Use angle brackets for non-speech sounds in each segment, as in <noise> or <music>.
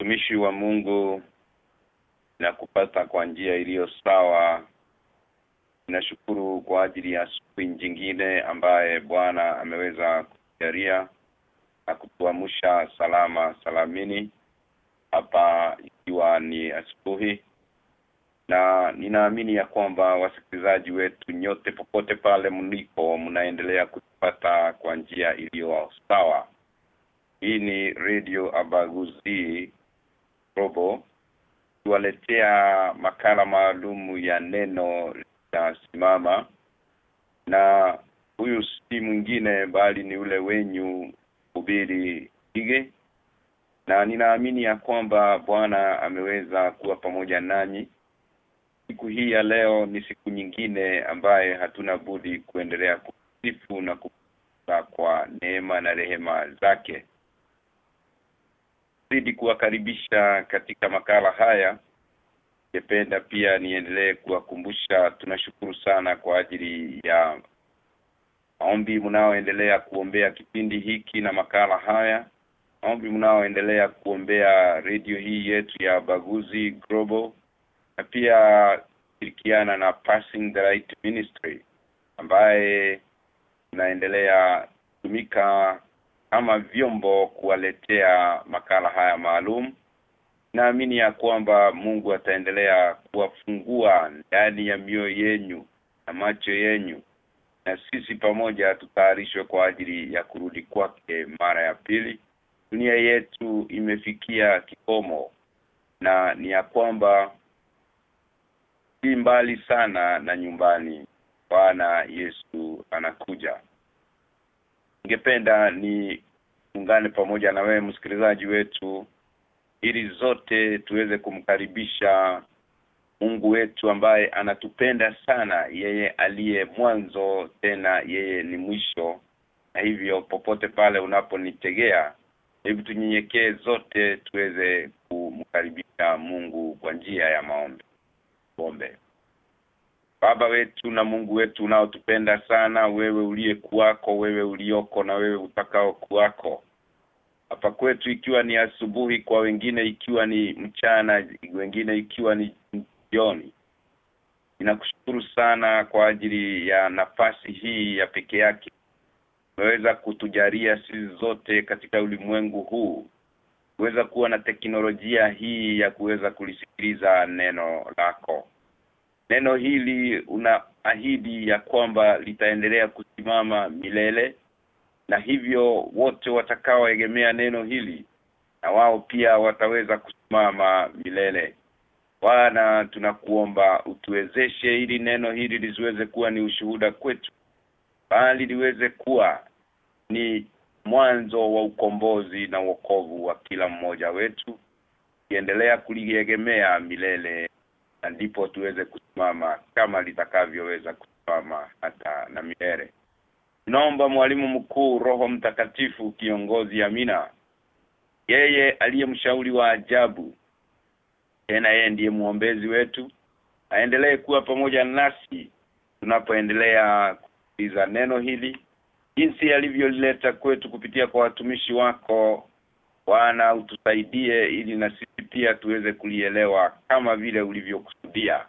mtumishi wa Mungu na kupata kwa njia iliyo sawa. Nashukuru kwa ajili ya siku nyingine ambaye Bwana ameweza kujalia na kutuamsha salama salamini hapa ikiwa ni asubuhi. Na ninaamini ya kwamba wasikilizaji wetu nyote popote pale mliko mnaendelea kutupata kwa njia iliyo sawa. Hii ni radio abaguzi robo tuwaletea makala maalumu ya neno la simama. Na huyu si mwingine bali ni ule wenyu hubiri ige na ninaamini ya kwamba Bwana ameweza kuwa pamoja nanyi. Siku hii ya leo ni siku nyingine ambaye hatuna budi kuendelea kusifu na kwa neema na rehema zake zidi kuwakaribisha katika makala haya. Ningependa pia niendelee kuwakumbusha tunashukuru sana kwa ajili ya maombi mnaoendelea kuombea kipindi hiki na makala haya. Maombi mnaoendelea kuombea redio hii yetu ya Baguzi Global na pia shirikiana na Passing the Right Ministry ambaye inaendelea kutumika kama vyombo kuwaletea makala haya maalum. Naamini ya kwamba Mungu ataendelea kuwafungua ndani ya mioyo yenu na macho yenu na sisi pamoja tutayarishwe kwa ajili ya kurudi kwake mara ya pili. Dunia yetu imefikia kikomo na ni ya kwamba si mbali sana na nyumbani. Bwana Yesu anakuja ningependa ni ungane pamoja na wewe msikilizaji wetu ili zote tuweze kumkaribisha Mungu wetu ambaye anatupenda sana. Yeye aliye mwanzo tena yeye ni mwisho. Na hivyo popote pale unaponitegea hebu tunyenyekee zote tuweze kumkaribisha Mungu kwa njia ya maombi. Ombe Baba wetu na Mungu wetu unaotupenda sana wewe uliye kuwako wewe ulioko na wewe utakao kuwako hapa kwetu ikiwa ni asubuhi kwa wengine ikiwa ni mchana wengine ikiwa ni jioni. Ninakushukuru sana kwa ajili ya nafasi hii ya pekee yake. Umeweza kutujalia sisi zote katika ulimwengu huu. Kuweza kuwa na teknolojia hii ya kuweza kulisikiliza neno lako neno hili una ahidi ya kwamba litaendelea kusimama milele na hivyo wote watakaoegemea neno hili na wao pia wataweza kusimama milele. Bwana tunakuomba utuwezeshe ili neno hili lisiweze kuwa ni ushuhuda kwetu bali liweze kuwa ni mwanzo wa ukombozi na wokovu wa kila mmoja wetu kiendelea kuliegemea milele na ndipo tuweze kusimama kama litakavyoweza kusimama hata na milele Naomba mwalimu mkuu Roho Mtakatifu kiongozi Amina. Yeye aliyemshauri wa ajabu. Tena yeye ndiye muombezi wetu. Aendelee kuwa pamoja nasi tunapoendelea kusikiliza neno hili. Jinsi alivyolileta kwetu kupitia kwa watumishi wako. Bwana utusaidie ili na sisi pia tuweze kulielewa kama vile ulivyokusudia.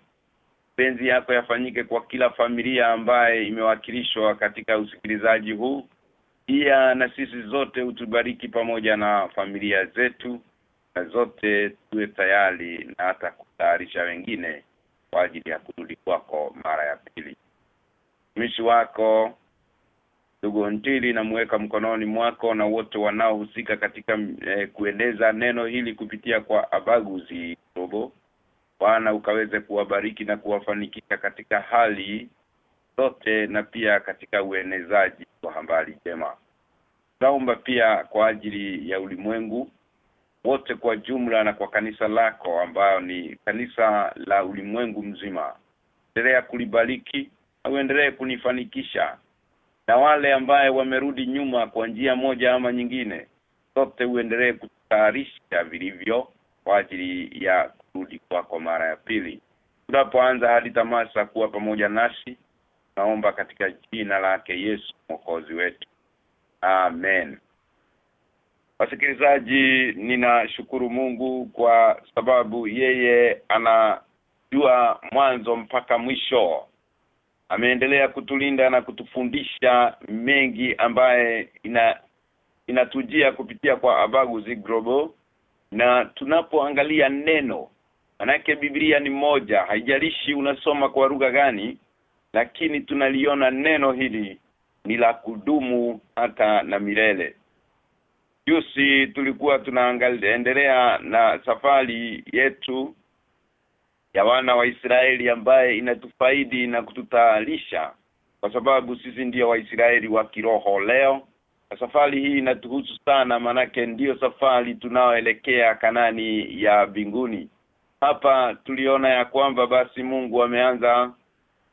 Penzi yako yafanyike kwa kila familia ambaye imewakilishwa katika usikilizaji huu. Pia na sisi zote utubariki pamoja na familia zetu na zote tuwe tayari na hata kutayarisha wengine kwa ajili ya kurudi kwako mara ya pili. Mtumishi wako ndugu Ntili namweka mkononi mwako na wote wanaohusika katika eh, kueneza neno hili kupitia kwa abaguzi robo Bwana ukaweze kuwabariki na kuwafanikisha katika hali zote na pia katika uenezaji wa habari jema Naomba pia kwa ajili ya ulimwengu wote kwa jumla na kwa kanisa lako ambayo ni kanisa la ulimwengu mzima. Endelea kulibariki na uendelee kunifanikisha. Na wale ambaye wamerudi nyuma kwa njia moja ama nyingine, sote uendelee kutayarisha vilivyo kwa ajili ya kurudi kwako mara ya pili. Tunapoanza hadi tamasa kuwa pamoja nasi, naomba katika jina lake Yesu mwokozi wetu. Amen. wasikilizaji ninashukuru Mungu kwa sababu yeye anajua mwanzo mpaka mwisho ameendelea kutulinda na kutufundisha mengi ambaye ina inatujia kupitia kwa Abagu Zigrobo. Na tunapoangalia neno manake Biblia ni moja haijalishi unasoma kwa lugha gani lakini tunaliona neno hili ni la kudumu hata na milele. Jusi tulikuwa tunaangalia endelea na safari yetu ya wana wa Israeli ambaye inatufaidi na kututaalisha. Kwa sababu sisi ndio waisraeli wa kiroho leo na safari hii inatuhusu sana manake ndiyo safari tunaoelekea kanani ya binguni hapa tuliona ya kwamba basi Mungu ameanza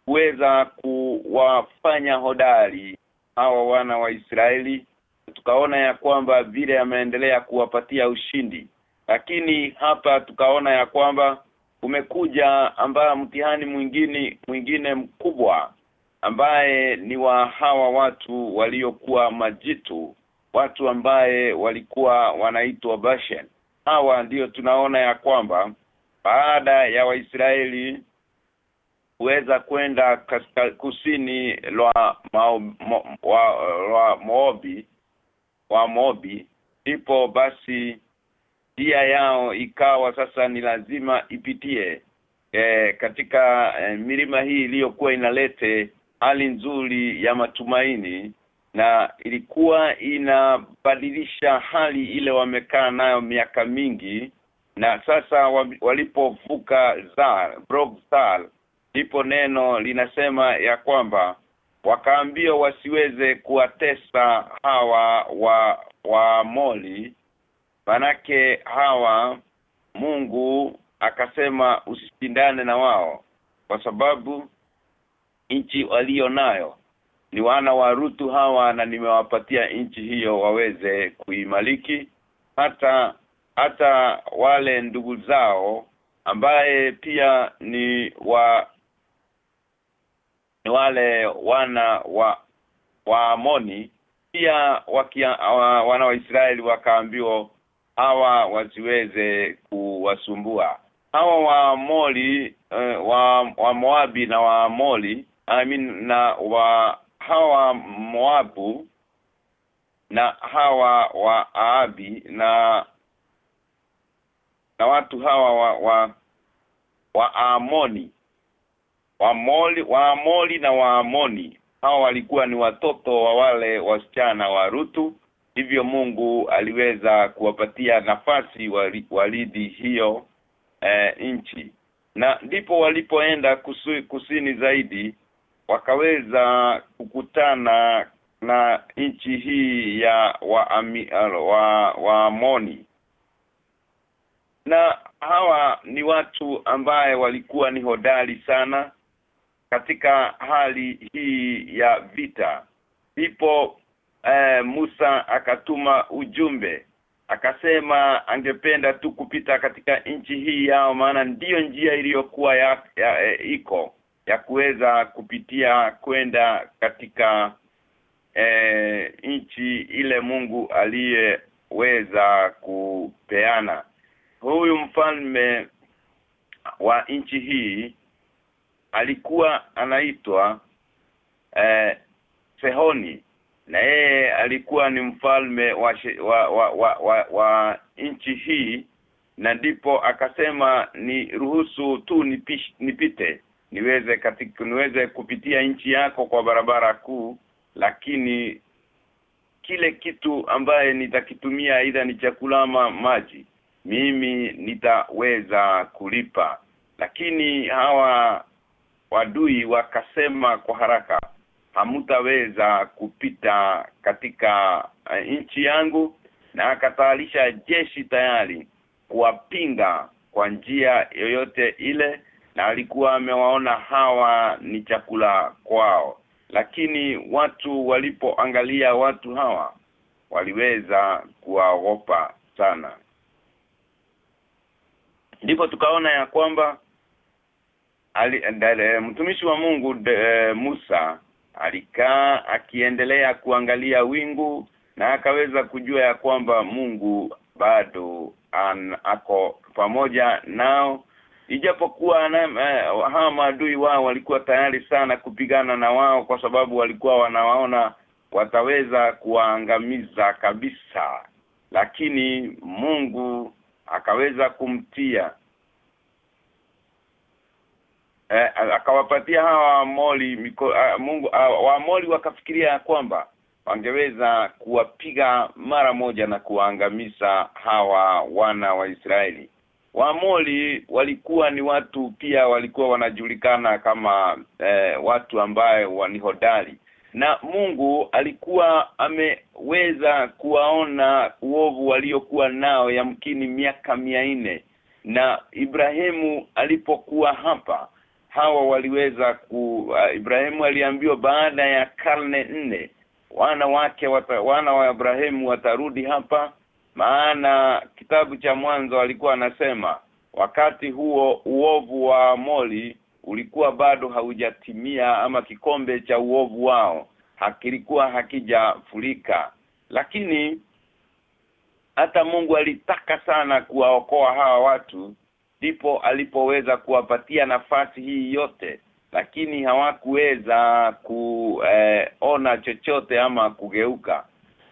kuweza kuwafanya hodari hawa wana wa Israeli tukaona ya kwamba vile ameendelea kuwapatia ushindi. Lakini hapa tukaona ya kwamba umekuja ambaye mtihani mwingine mwingine mkubwa ambaye ni wa hawa watu waliokuwa majitu watu ambaye walikuwa wanaitwa Bashan. Hawa ndiyo tunaona ya kwamba baada ya Waisraeli kuweza kwenda kusini lwa mao, mo, wa, wa Moabi wa Moabi ndipo basi njia yao ikawa sasa ni lazima ipitie e, katika e, milima hii iliyokuwa inalete hali nzuri ya matumaini na ilikuwa inabadilisha hali ile wamekaa nayo miaka mingi na sasa walipovuka Zar Brogsal ndipo neno linasema ya kwamba wakaambia wasiweze kuwatesa hawa wa wa moli manake hawa Mungu akasema usishindane na wao kwa sababu nchi walio nayo ni wana wa Rutu hawa na nimewapatia nchi hiyo waweze kuimaliki. Hata hata wale ndugu zao ambaye pia ni wa ni wale wana wa wa Amoni pia wakia, wa, wana wa Israeli wakaambiwa hawa wasiweze kuwasumbua. Hawa wa Moli uh, wa wa Moabi na wa Moli I mean na wa hawa Moabu na hawa wa Aabi na na watu hawa wa wa, wa Amoni wa Moli wa Amoli na wa Amoni hawa walikuwa ni watoto wa wale wasichana wa Rutu hivyo Mungu aliweza kuwapatia nafasi wali, walidi hiyo e, nchi. Na ndipo walipoenda kusini zaidi wakaweza kukutana na nchi hii ya wa ami, wa, wa Amoni. Na hawa ni watu ambaye walikuwa ni hodari sana katika hali hii ya vita. Ndipo eh, Musa akatuma ujumbe akasema angependa tu kupita katika nchi hii yao maana ndiyo njia iliyokuwa ya, ya e, iko ya kuweza kupitia kwenda katika e, nchi ile Mungu aliyeweza kupeana. Huyu mfalme wa nchi hii alikuwa anaitwa eh, Sehoni na yeye alikuwa ni mfalme wa wa wa, wa, wa, wa nchi hii na ndipo akasema ni ruhusu tu nipish, nipite niweze katika niweze kupitia nchi yako kwa barabara kuu lakini kile kitu ambaye nitakitumia aidha ni chakula ama maji mimi nitaweza kulipa. Lakini hawa wadui wakasema kwa haraka hamutaweza kupita katika uh, nchi yangu na akatayarisha jeshi tayari kuwapinga kwa njia yoyote ile na alikuwa amewaona hawa ni chakula kwao. Lakini watu walipoangalia watu hawa waliweza kuwaogopa sana. Ndipo tukaona ya kwamba ali, ndale, mtumishi wa Mungu de, Musa alikaa akiendelea kuangalia wingu na akaweza kujua ya kwamba Mungu bado an, ako pamoja nao. Ijapokuwa eh, hawa maadui wao walikuwa tayari sana kupigana na wao kwa sababu walikuwa wanawaona wataweza kuwaangamiza kabisa. Lakini Mungu akaweza kumtia eh, akawapatia hawa uh, Mungu uh, wakafikiria kwamba wangeweza kuwapiga mara moja na kuwaangamiza hawa wana wa Israeli. Waamoli walikuwa ni watu pia walikuwa wanajulikana kama eh, watu ambaye ni hodari. Na Mungu alikuwa ameweza kuwaona uovu waliokuwa nao yamkini miaka mia nne. Na Ibrahimu alipokuwa hapa hawa waliweza ku uh, Ibrahimu aliambiwa baada ya karne nne wana wake wata, wana wa Ibrahimu watarudi hapa maana kitabu cha mwanzo alikuwa anasema wakati huo uovu wa Moli ulikuwa bado haujatimia ama kikombe cha uovu wao hakilikuwa hakijafurika. Lakini hata Mungu alitaka sana kuwaokoa hawa watu ndipo alipoweza kuwapatia nafasi hii yote lakini hawakuweza kuona eh, chochote ama kugeuka.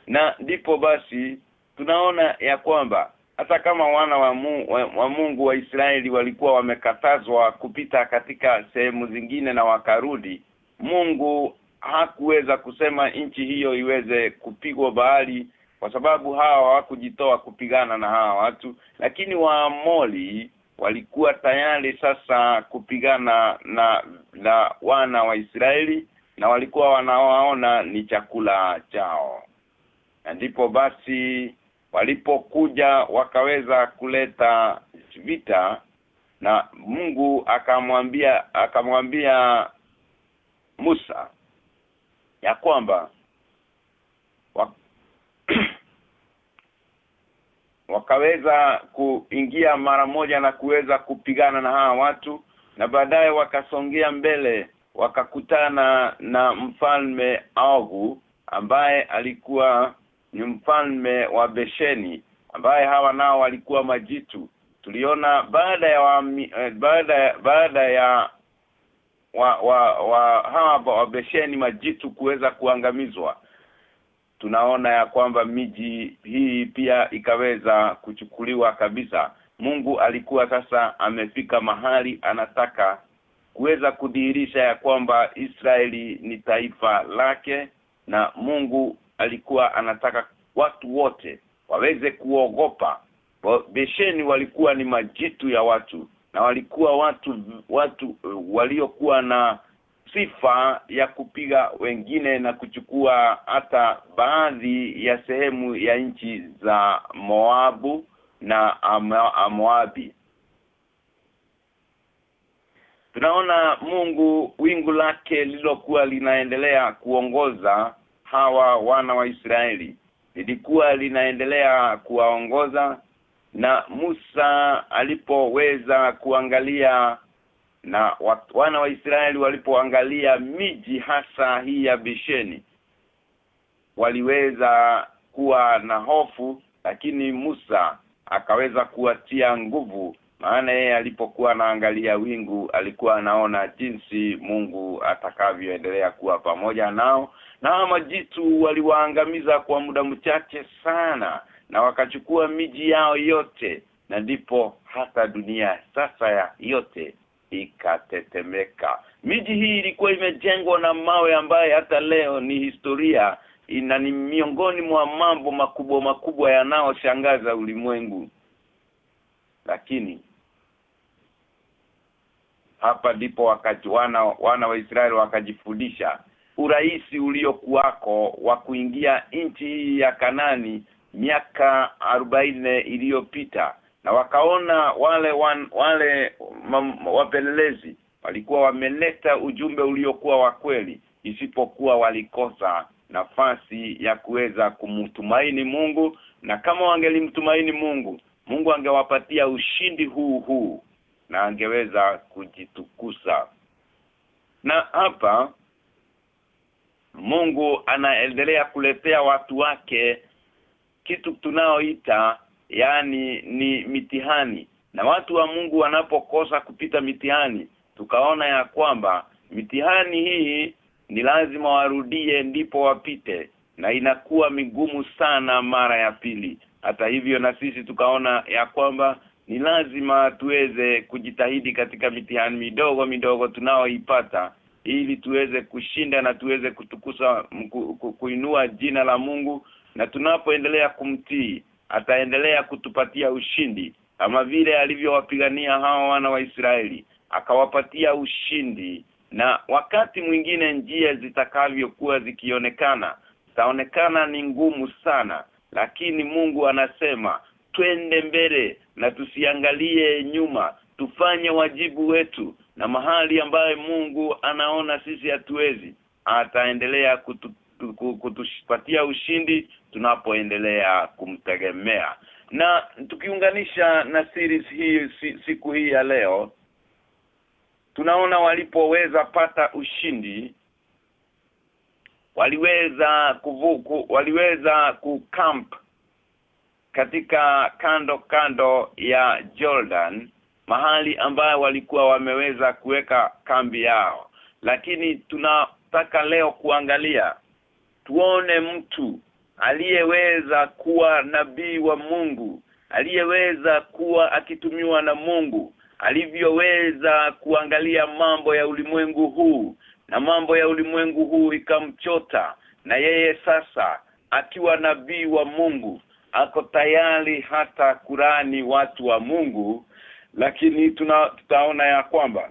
Na ndipo basi tunaona ya kwamba hata kama wana wa Mungu wa, wa Mungu wa Israeli walikuwa wamekatazwa kupita katika sehemu zingine na wakarudi Mungu hakuweza kusema nchi hiyo iweze kupigwa bahari kwa sababu hawa hawakujitoa kupigana na hawa watu lakini waamoli walikuwa tayari sasa kupigana na na wana wa Israeli na walikuwa wanawaona ni chakula chao. Na ndipo basi walipokuja wakaweza kuleta vita na Mungu akamwambia akamwambia Musa ya kwamba wa, <clears throat> wakaweza kuingia mara moja na kuweza kupigana na hawa watu na baadaye wakasongea mbele wakakutana na mfalme Augu ambaye alikuwa ni mfalme wa Besheni ambaye hawa nao walikuwa majitu. Tuliona baada ya wa, baada baada ya wa, wa, wa hawa wa Besheni majitu kuweza kuangamizwa tunaona ya kwamba miji hii pia ikaweza kuchukuliwa kabisa. Mungu alikuwa sasa amefika mahali anataka kuweza kudhihirisha ya kwamba Israeli ni taifa lake na Mungu alikuwa anataka watu wote waweze kuogopa. Besheni walikuwa ni majitu ya watu na walikuwa watu watu waliokuwa na sifa ya kupiga wengine na kuchukua hata baadhi ya sehemu ya nchi za Moabu na Moabi tunaona Mungu wingu lake lilokuwa linaendelea kuongoza hawa wana wa Israeli. Lilikuwa linaendelea kuwaongoza na Musa alipoweza kuangalia na wana wa Israeli walipoangalia miji hasa hii ya Bisheni waliweza kuwa na hofu lakini Musa akaweza kuwatia nguvu. Maana yeye alipokuwa anaangalia wingu alikuwa anaona jinsi Mungu atakavyoendelea kuwa pamoja nao na majitu waliwaangamiza kwa muda mchache sana na wakachukua miji yao yote na ndipo hata dunia sasa ya yote ikatetemeka. Miji hii ilikuwa imejengwa na mawe ambaye hata leo ni historia ina ni miongoni mwa mambo makubwa makubwa yanayoshangaza ulimwengu. Lakini hapa ndipo wakati wana wana wa Israeli wakajifundisha urahisi uliokuwako wa kuingia nchi ya Kanani miaka arobaini iliyopita na wakaona wale wan, wale wapelelezi walikuwa wameleta ujumbe uliokuwa wa kweli isipokuwa walikosa nafasi ya kuweza kumtumaini Mungu. Na kama wangelimtumaini Mungu Mungu angewapatia ushindi huu huu na angeweza kujitukusa. Na hapa Mungu anaendelea kuletea watu wake kitu tunaoita yani ni mitihani. Na watu wa Mungu wanapokosa kupita mitihani tukaona ya kwamba mitihani hii ni lazima warudie ndipo wapite na inakuwa migumu sana mara ya pili. Hata hivyo na sisi tukaona ya kwamba ni lazima tuweze kujitahidi katika mitihani midogo midogo tunaoipata ili tuweze kushinda na tuweze kutukusa ku, ku, kuinua jina la Mungu na tunapoendelea kumtii ataendelea kutupatia ushindi kama vile alivyowapigania hawa wana wa Israeli. Akawapatia ushindi na wakati mwingine njia zitakavyokuwa zikionekana zitaonekana ni ngumu sana. Lakini Mungu anasema twende mbele na tusiangalie nyuma tufanye wajibu wetu na mahali ambaye Mungu anaona sisi hatuwezi ataendelea kutu, kutupatia ushindi tunapoendelea kumtegemea. Na tukiunganisha na series hii siku hii ya leo tunaona walipoweza pata ushindi waliweza kuvuku waliweza kucamp katika kando kando ya Jordan mahali ambayo walikuwa wameweza kuweka kambi yao. Lakini tunataka leo kuangalia tuone mtu aliyeweza kuwa nabii wa Mungu aliyeweza kuwa akitumiwa na Mungu alivyoweza kuangalia mambo ya ulimwengu huu na mambo ya ulimwengu huu ikamchota na yeye sasa akiwa nabii wa Mungu ako tayari hata kurani watu wa Mungu. Lakini tuna, tutaona ya kwamba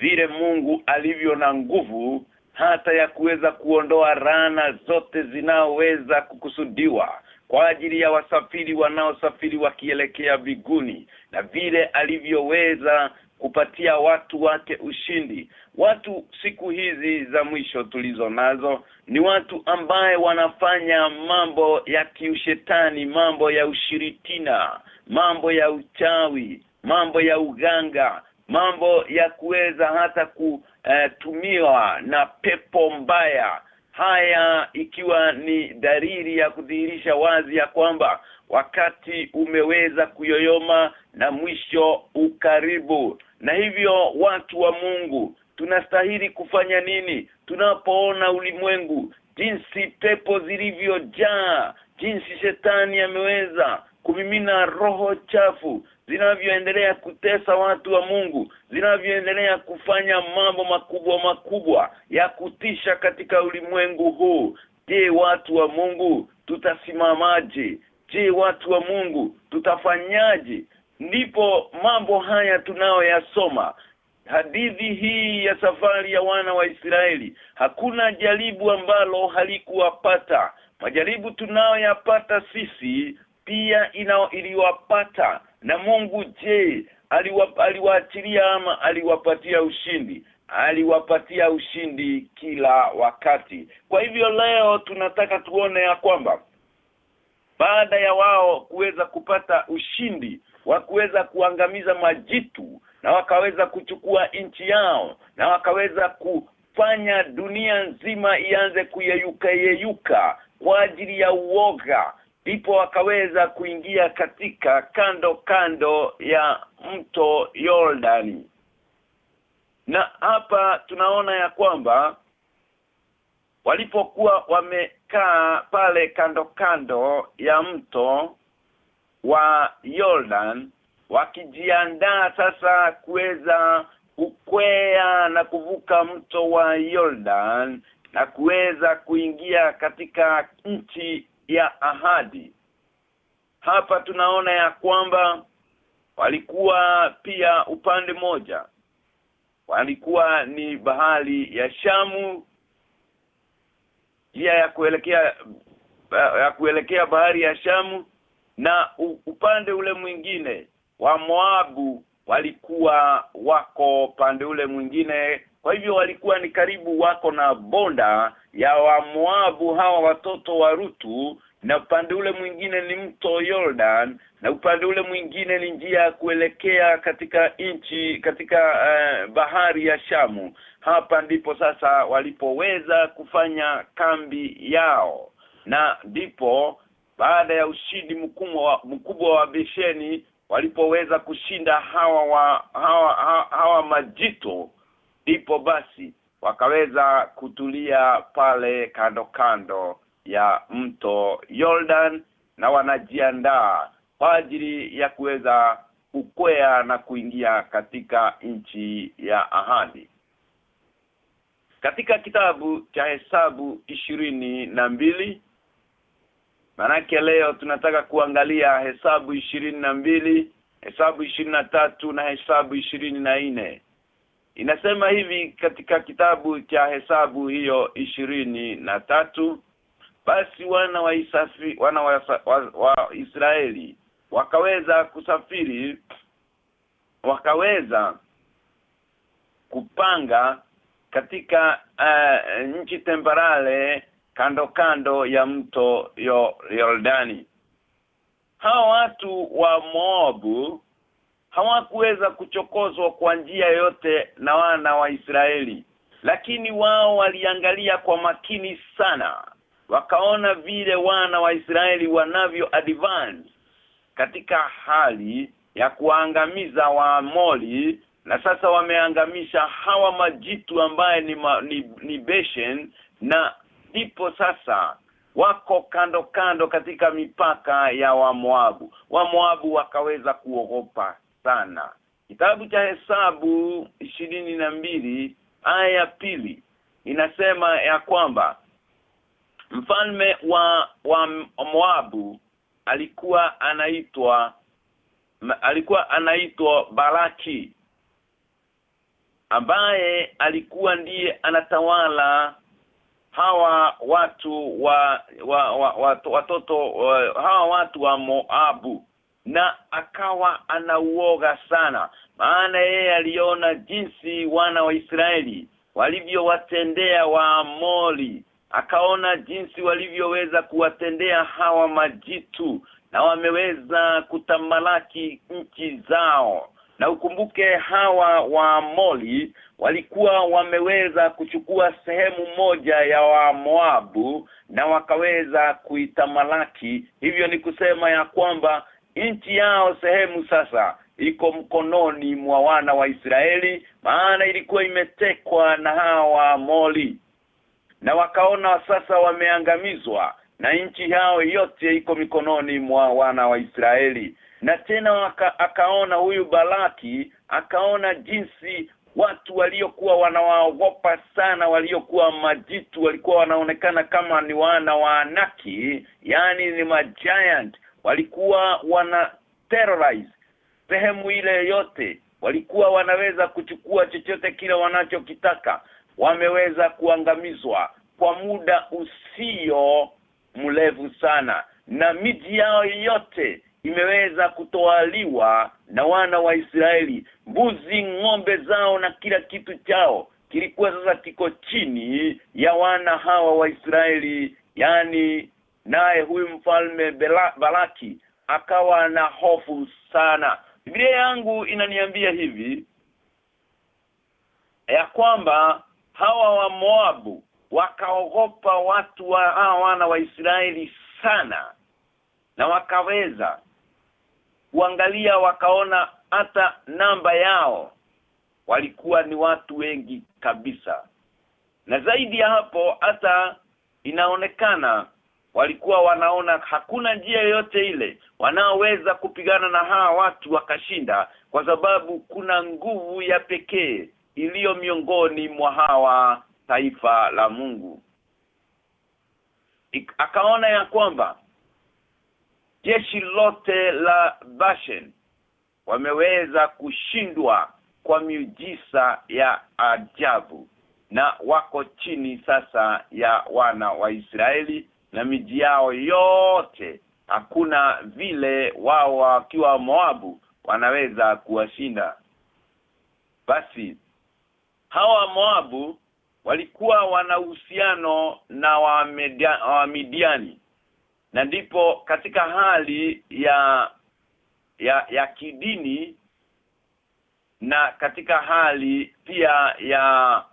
vile Mungu alivyo na nguvu hata ya kuweza kuondoa rana zote zinaoweza kukusudiwa kwa ajili ya wasafiri wanaosafiri wakielekea biguni na vile alivyoweza kupatia watu wake ushindi. Watu siku hizi za mwisho tulizo nazo ni watu ambaye wanafanya mambo ya kiushetani mambo ya ushiritina mambo ya uchawi mambo ya uganga mambo ya kuweza hata kutumiwa na pepo mbaya. Haya ikiwa ni dalili ya kudhihirisha wazi ya kwamba wakati umeweza kuyoyoma na mwisho ukaribu. Na hivyo watu wa Mungu tunastahili kufanya nini? Tunapoona ulimwengu jinsi pepo zilivyojaa jinsi shetani ameweza kumimina roho chafu zinavyoendelea kutesa watu wa Mungu zinavyoendelea kufanya mambo makubwa makubwa ya kutisha katika ulimwengu huu. Je watu wa Mungu tutasimamaje? Je watu wa Mungu tutafanyaje? Ndipo mambo haya tunayoyasoma. Hadithi hii ya safari ya wana wa Israeli hakuna jaribu ambalo halikuwapata. Majaribu tunayoyapata sisi pia ina iliwapata. Na Mungu je aliwaachilia ama aliwapatia ushindi? Aliwapatia ushindi kila wakati. Kwa hivyo leo tunataka tuone ya kwamba baada ya wao kuweza kupata ushindi wa kuweza kuangamiza majitu na wakaweza kuchukua nchi yao na wakaweza kufanya dunia nzima ianze kuyeyuka yeyuka kwa ajili ya uoga ndipo akaweza kuingia katika kando kando ya mto Yordani. Na hapa tunaona ya kwamba walipokuwa wamekaa pale kando kando ya mto wa Jordan wakijiandaa sasa kuweza kukwea na kuvuka mto wa Jordan na kuweza kuingia katika nchi ya ahadi. Hapa tunaona ya kwamba walikuwa pia upande moja walikuwa ni bahari ya Shamu ya ya kuelekea ya kuelekea bahari ya Shamu na upande ule mwingine wa Moabu walikuwa wako pande ule mwingine. Kwa hivyo walikuwa ni karibu wako na bonda ya wa Moabu hawa watoto wa Rutu na upande ule mwingine ni mto Jordan na upande ule mwingine ni njia ya kuelekea katika nchi katika uh, bahari ya Shamu. Hapa ndipo sasa walipoweza kufanya kambi yao. Na ndipo baada ya ushindi mkubwa mkubwa wa Besheni walipoweza kushinda hawa wa hawa, hawa, hawa majito ndipo basi wakaweza kutulia pale kando kando ya mto Jordan na wanajiandaa kwa ajili ya kuweza kukwea na kuingia katika nchi ya ahadi. Katika kitabu cha hesabu ishirini na mbili Manake leo tunataka kuangalia hesabu ishirini na mbili hesabu ishirini na tatu na hesabu ishirini na nne Inasema hivi katika kitabu cha hesabu hiyo ishirini na tatu basi wana wa Isafi, wana wa, wa, wa Israeli wakaweza kusafiri wakaweza kupanga katika uh, nchi tembarale kando kando ya mto Yordani. Hao watu wa Moabu hawakuweza kuchokozwa kwa njia yote na wana wa Israeli. Lakini wao waliangalia kwa makini sana. Wakaona vile wana wa Israeli wanavyo advance katika hali ya kuangamiza waamoli na sasa wameangamisha hawa majitu ambaye ni, ma, ni, ni Beshen na ndipo sasa wako kando kando katika mipaka ya Wamoabu. Wamoabu wakaweza kuogopa sana. Kitabu cha Hesabu ishirini na mbili aya ya pili inasema ya kwamba mfalme wa wa Moabu alikuwa anaitwa alikuwa anaitwa Baraki ambaye alikuwa ndiye anatawala hawa watu wa, wa, wa, wa watoto wa, hawa watu wa Moabu na akawa anauoga sana. Maana yeye aliona jinsi wana wa Israeli walivyowatendea Waamori. Akaona jinsi walivyoweza kuwatendea hawa majitu na wameweza kutamalaki nchi zao. Na ukumbuke hawa Waamori walikuwa wameweza kuchukua sehemu moja ya Wamoabu na wakaweza kuitamalaki. Hivyo ni kusema ya kwamba nchi yao sehemu sasa iko mkononi mwa wana wa Israeli maana ilikuwa imetekwa na hawa moli. Na wakaona sasa wameangamizwa na nchi yao yote iko mikononi mwa wana wa Israeli. Na tena waka, akaona huyu Balaki akaona jinsi watu waliokuwa wanawaogopa sana waliokuwa majitu walikuwa wanaonekana kama ni wana wa Anaki yani ni magiant walikuwa wana terrorize sehemu ile yote walikuwa wanaweza kuchukua chochote kile wanachokitaka wameweza kuangamizwa kwa muda usio mrefu sana na miji yao yote imeweza kutoaliwa na wana wa Israeli. Mbuzi ng'ombe zao na kila kitu chao kilikuwa sasa kiko chini ya wana hawa wa Israeli yani naye huyu mfalme Balaki akawa na hofu sana. Biblia yangu inaniambia hivi ya kwamba hawa wa Moabu wakaogopa watu wa hawa wana wa Israeli sana na wakaweza kuangalia wakaona hata namba yao walikuwa ni watu wengi kabisa. Na zaidi ya hapo hata inaonekana walikuwa wanaona hakuna njia yoyote ile wanaoweza kupigana na hawa watu wakashinda kwa sababu kuna nguvu ya pekee iliyo miongoni mwa hawa taifa la Mungu. Ik, akaona ya kwamba jeshi lote la Bashen wameweza kushindwa kwa miujisa ya ajabu na wako chini sasa ya wana wa Israeli na miji yao yote. Hakuna vile wao wakiwa Moabu wanaweza kuwashinda. Basi hawa Moabu walikuwa wana uhusiano na wa Midiani na ndipo katika hali ya ya ya kidini na katika hali pia ya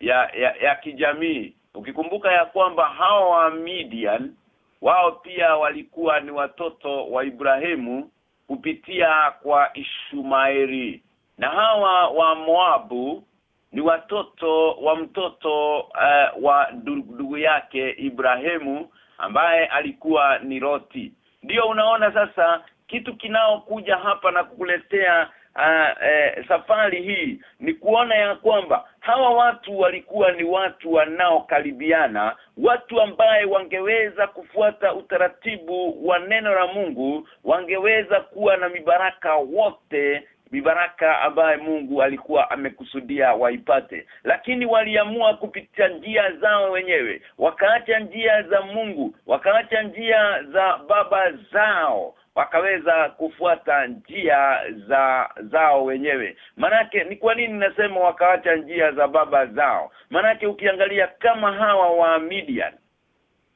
ya ya, ya kijamii ukikumbuka ya kwamba hawa wa Midian wao pia walikuwa ni watoto wa Ibrahimu kupitia kwa Ishmaeli na hawa wa Moabu ni watoto wa mtoto uh, wa ndugu yake Ibrahimu ambaye alikuwa ni Roti ndio unaona sasa kitu kinaokuja hapa na kukuletea uh, safari hii ni kuona ya kwamba hawa watu walikuwa ni watu wanaokaribiana watu ambaye wangeweza kufuata utaratibu wa neno la Mungu wangeweza kuwa na mibaraka wote mibaraka ambaye Mungu alikuwa amekusudia waipate. Lakini waliamua kupitia njia zao wenyewe wakaacha njia za Mungu wakaacha njia za baba zao wakaweza kufuata njia za zao wenyewe. Manake ni kwa nini nasema wakaacha njia za baba zao? Manake ukiangalia kama hawa wa Midian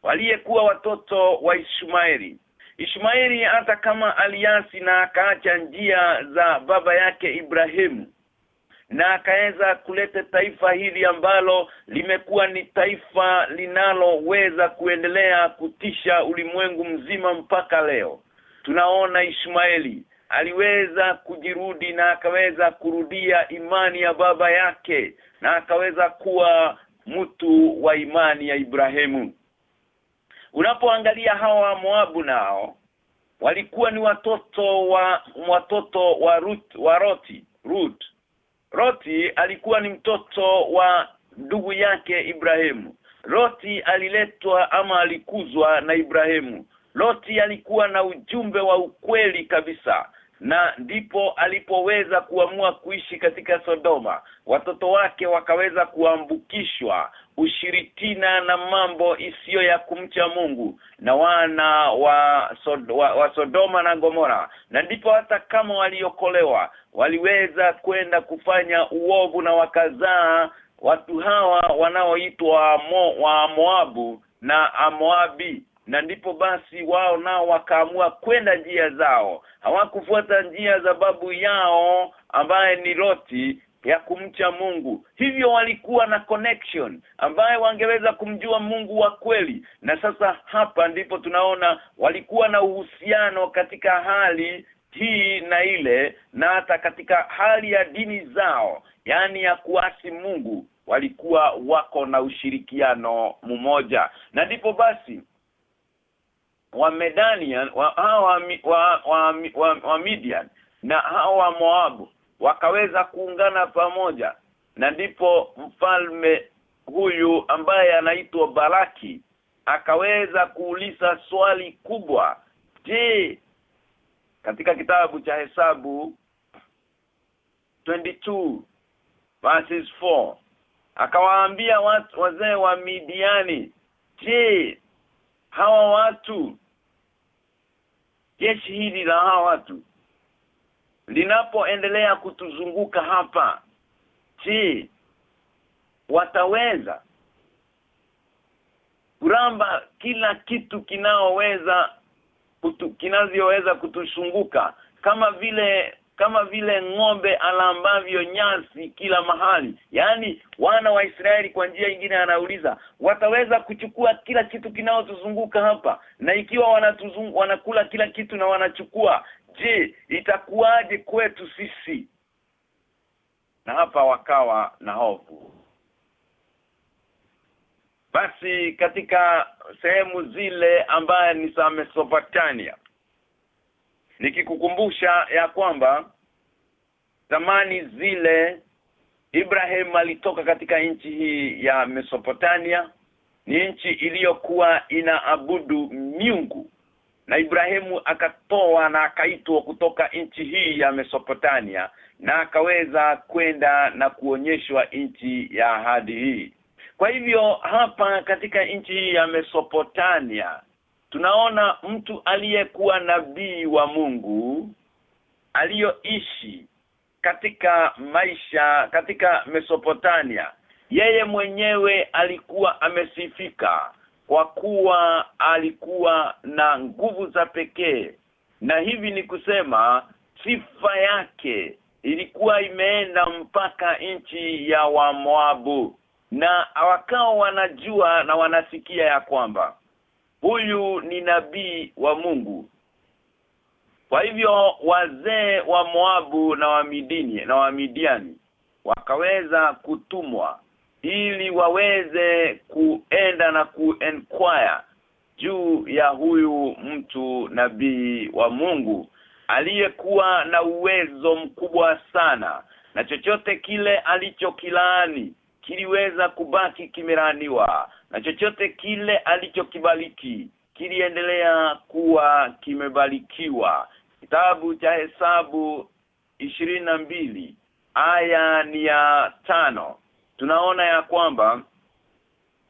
waliyekuwa watoto wa Ishmaeli Ishmaeli hata kama aliasi na akaacha njia za baba yake Ibrahimu na akaweza kuleta taifa hili ambalo limekuwa ni taifa linaloweza kuendelea kutisha ulimwengu mzima mpaka leo tunaona Ishmaeli aliweza kujirudi na akaweza kurudia imani ya baba yake na akaweza kuwa mtu wa imani ya Ibrahimu. Unapoangalia hawa Moabu nao walikuwa ni watoto wa watoto wa Ruth wa Roti Rut. Roti alikuwa ni mtoto wa ndugu yake Ibrahimu. Roti aliletwa ama alikuzwa na Ibrahimu Loti alikuwa na ujumbe wa ukweli kabisa na ndipo alipoweza kuamua kuishi katika Sodoma. Watoto wake wakaweza kuambukishwa ushiritina na mambo isiyo ya kumcha Mungu na wana wa, Sod wa, wa Sodoma na Gomora. Na ndipo hata kama waliokolewa waliweza kwenda kufanya uovu na wakazaa watu hawa wanaoitwa wa Moabu na Amoabi na ndipo basi wao nao wakaamua kwenda njia zao. Hawakufuata njia za babu yao ambaye ni roti ya kumcha Mungu. Hivyo walikuwa na connection ambaye wangeweza kumjua Mungu wa kweli. Na sasa hapa ndipo tunaona walikuwa na uhusiano katika hali hii na ile na hata katika hali ya dini zao yani ya kuasi Mungu walikuwa wako na ushirikiano mmoja. Na ndipo basi wa Medanian wa hawa wa, wa, wa, wa Midian na hawa Moabu wakaweza kuungana pamoja. Na ndipo mfalme huyu ambaye anaitwa Baraki akaweza kuuliza swali kubwa. Je katika kitabu cha hesabu 22 verses 4 akawaambia watu wazee wa Midiani je hawa watu jeshi hili la hawa watu linapoendelea kutuzunguka hapa je wataweza kuramba kila kitu kinaoweza kutu, kinazoweza kutushunguka kama vile kama vile ng'ombe alambavyo nyasi kila mahali. Yani wana wa Israeli kwa njia nyingine anauliza wataweza kuchukua kila kitu kinaotuzunguka hapa? Na ikiwa wanatuzungu, wanakula kila kitu na wanachukua je itakuwaje kwetu sisi? Na hapa wakawa na hofu. Basi katika sehemu zile ambaye ni Mesopotamia nikikukumbusha ya kwamba zamani zile Ibrahim alitoka katika nchi hii ya Mesopotamia. Ni nchi iliyokuwa inaabudu miungu. Na Ibrahimu akatoa na akaitwa kutoka nchi hii ya Mesopotamia na akaweza kwenda na kuonyeshwa nchi ya ahadi hii. Kwa hivyo hapa katika nchi hii ya Mesopotamia tunaona mtu aliyekuwa nabii wa Mungu aliyoishi katika maisha katika Mesopotamia. Yeye mwenyewe alikuwa amesifika kwa kuwa alikuwa na nguvu za pekee. Na hivi ni kusema sifa yake ilikuwa imeenda mpaka nchi ya Wamoabu. Na wakao wanajua na wanasikia ya kwamba huyu ni nabii wa Mungu kwa hivyo wazee wa Moabu na wa Midini na wa Midiani wakaweza kutumwa ili waweze kuenda na kuenquire juu ya huyu mtu nabii wa Mungu aliyekuwa na uwezo mkubwa sana na chochote kile alichokilaani kiliweza kubaki kimeraniwa na chochote kile alichokibaliki kiliendelea kuwa kimebarikiwa kitabu cha hesabu ishirini na mbili aya ni ya tano. Tunaona ya kwamba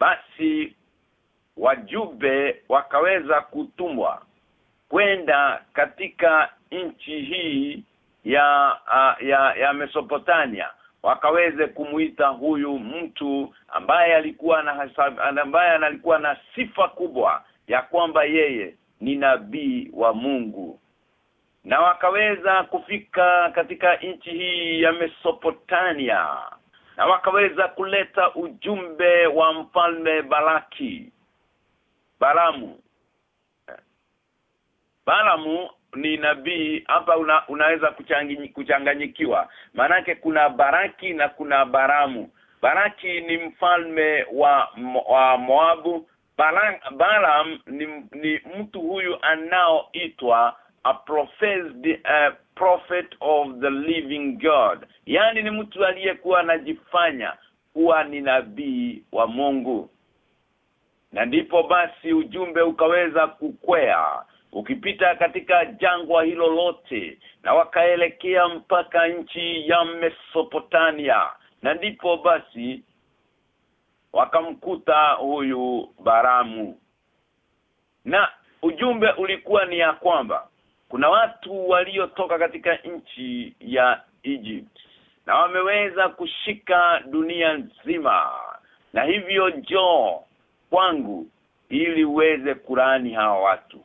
basi wajube wakaweza kutumwa kwenda katika nchi hii ya ya ya Mesopotamia. Wakaweze kumuita huyu mtu ambaye alikuwa na ambaye alikuwa na sifa kubwa ya kwamba yeye ni nabii wa Mungu na wakaweza kufika katika nchi hii ya Mesopotamia na wakaweza kuleta ujumbe wa mfalme Balaki Balamu. Balamu ni nabii hapa una, unaweza kuchanganyikiwa. Maanake kuna Baraki na kuna Baramu Baraki ni mfalme wa wa Moabu. Balam, Balam ni, ni mtu huyu anaoitwa a professed uh, prophet of the living God. Yani ni mtu aliyekuwa anajifanya kuwa ni nabii wa Mungu. Na ndipo basi ujumbe ukaweza kukwea. Ukipita katika jangwa hilo lote na wakaelekea mpaka nchi ya Mesopotamia. Na ndipo basi wakamkuta huyu Baramu. Na ujumbe ulikuwa ni ya kwamba kuna watu waliotoka katika nchi ya Egypt na wameweza kushika dunia nzima. Na hivyo jo kwangu ili uweze kurani hawa watu.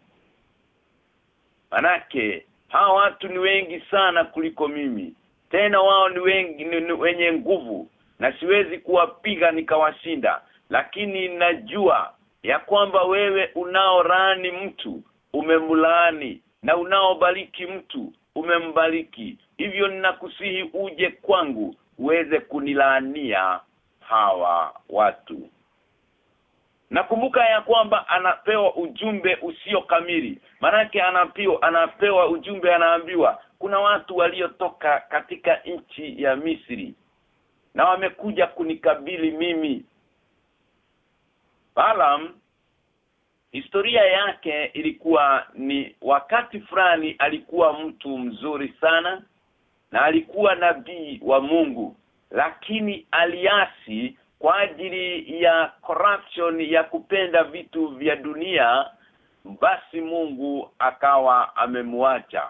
Manake hawa watu ni wengi sana kuliko mimi. Tena wao ni wengi ni, ni wenye nguvu. Na siwezi kuwapiga nikawashinda. Lakini najua ya kwamba wewe unaorani mtu umemlaani na unaobariki mtu umembariki. Hivyo ninakusihi uje kwangu uweze kunilaania hawa watu. Nakumbuka ya kwamba anapewa ujumbe usio kamili. Manake anapewa anapewa ujumbe anaambiwa kuna watu waliotoka katika nchi ya Misri na wamekuja kunikabili mimi. Balaam historia yake ilikuwa ni wakati fulani alikuwa mtu mzuri sana na alikuwa nabii wa Mungu lakini aliasi kwa ajili ya corruption ya kupenda vitu vya dunia basi Mungu akawa amemwacha.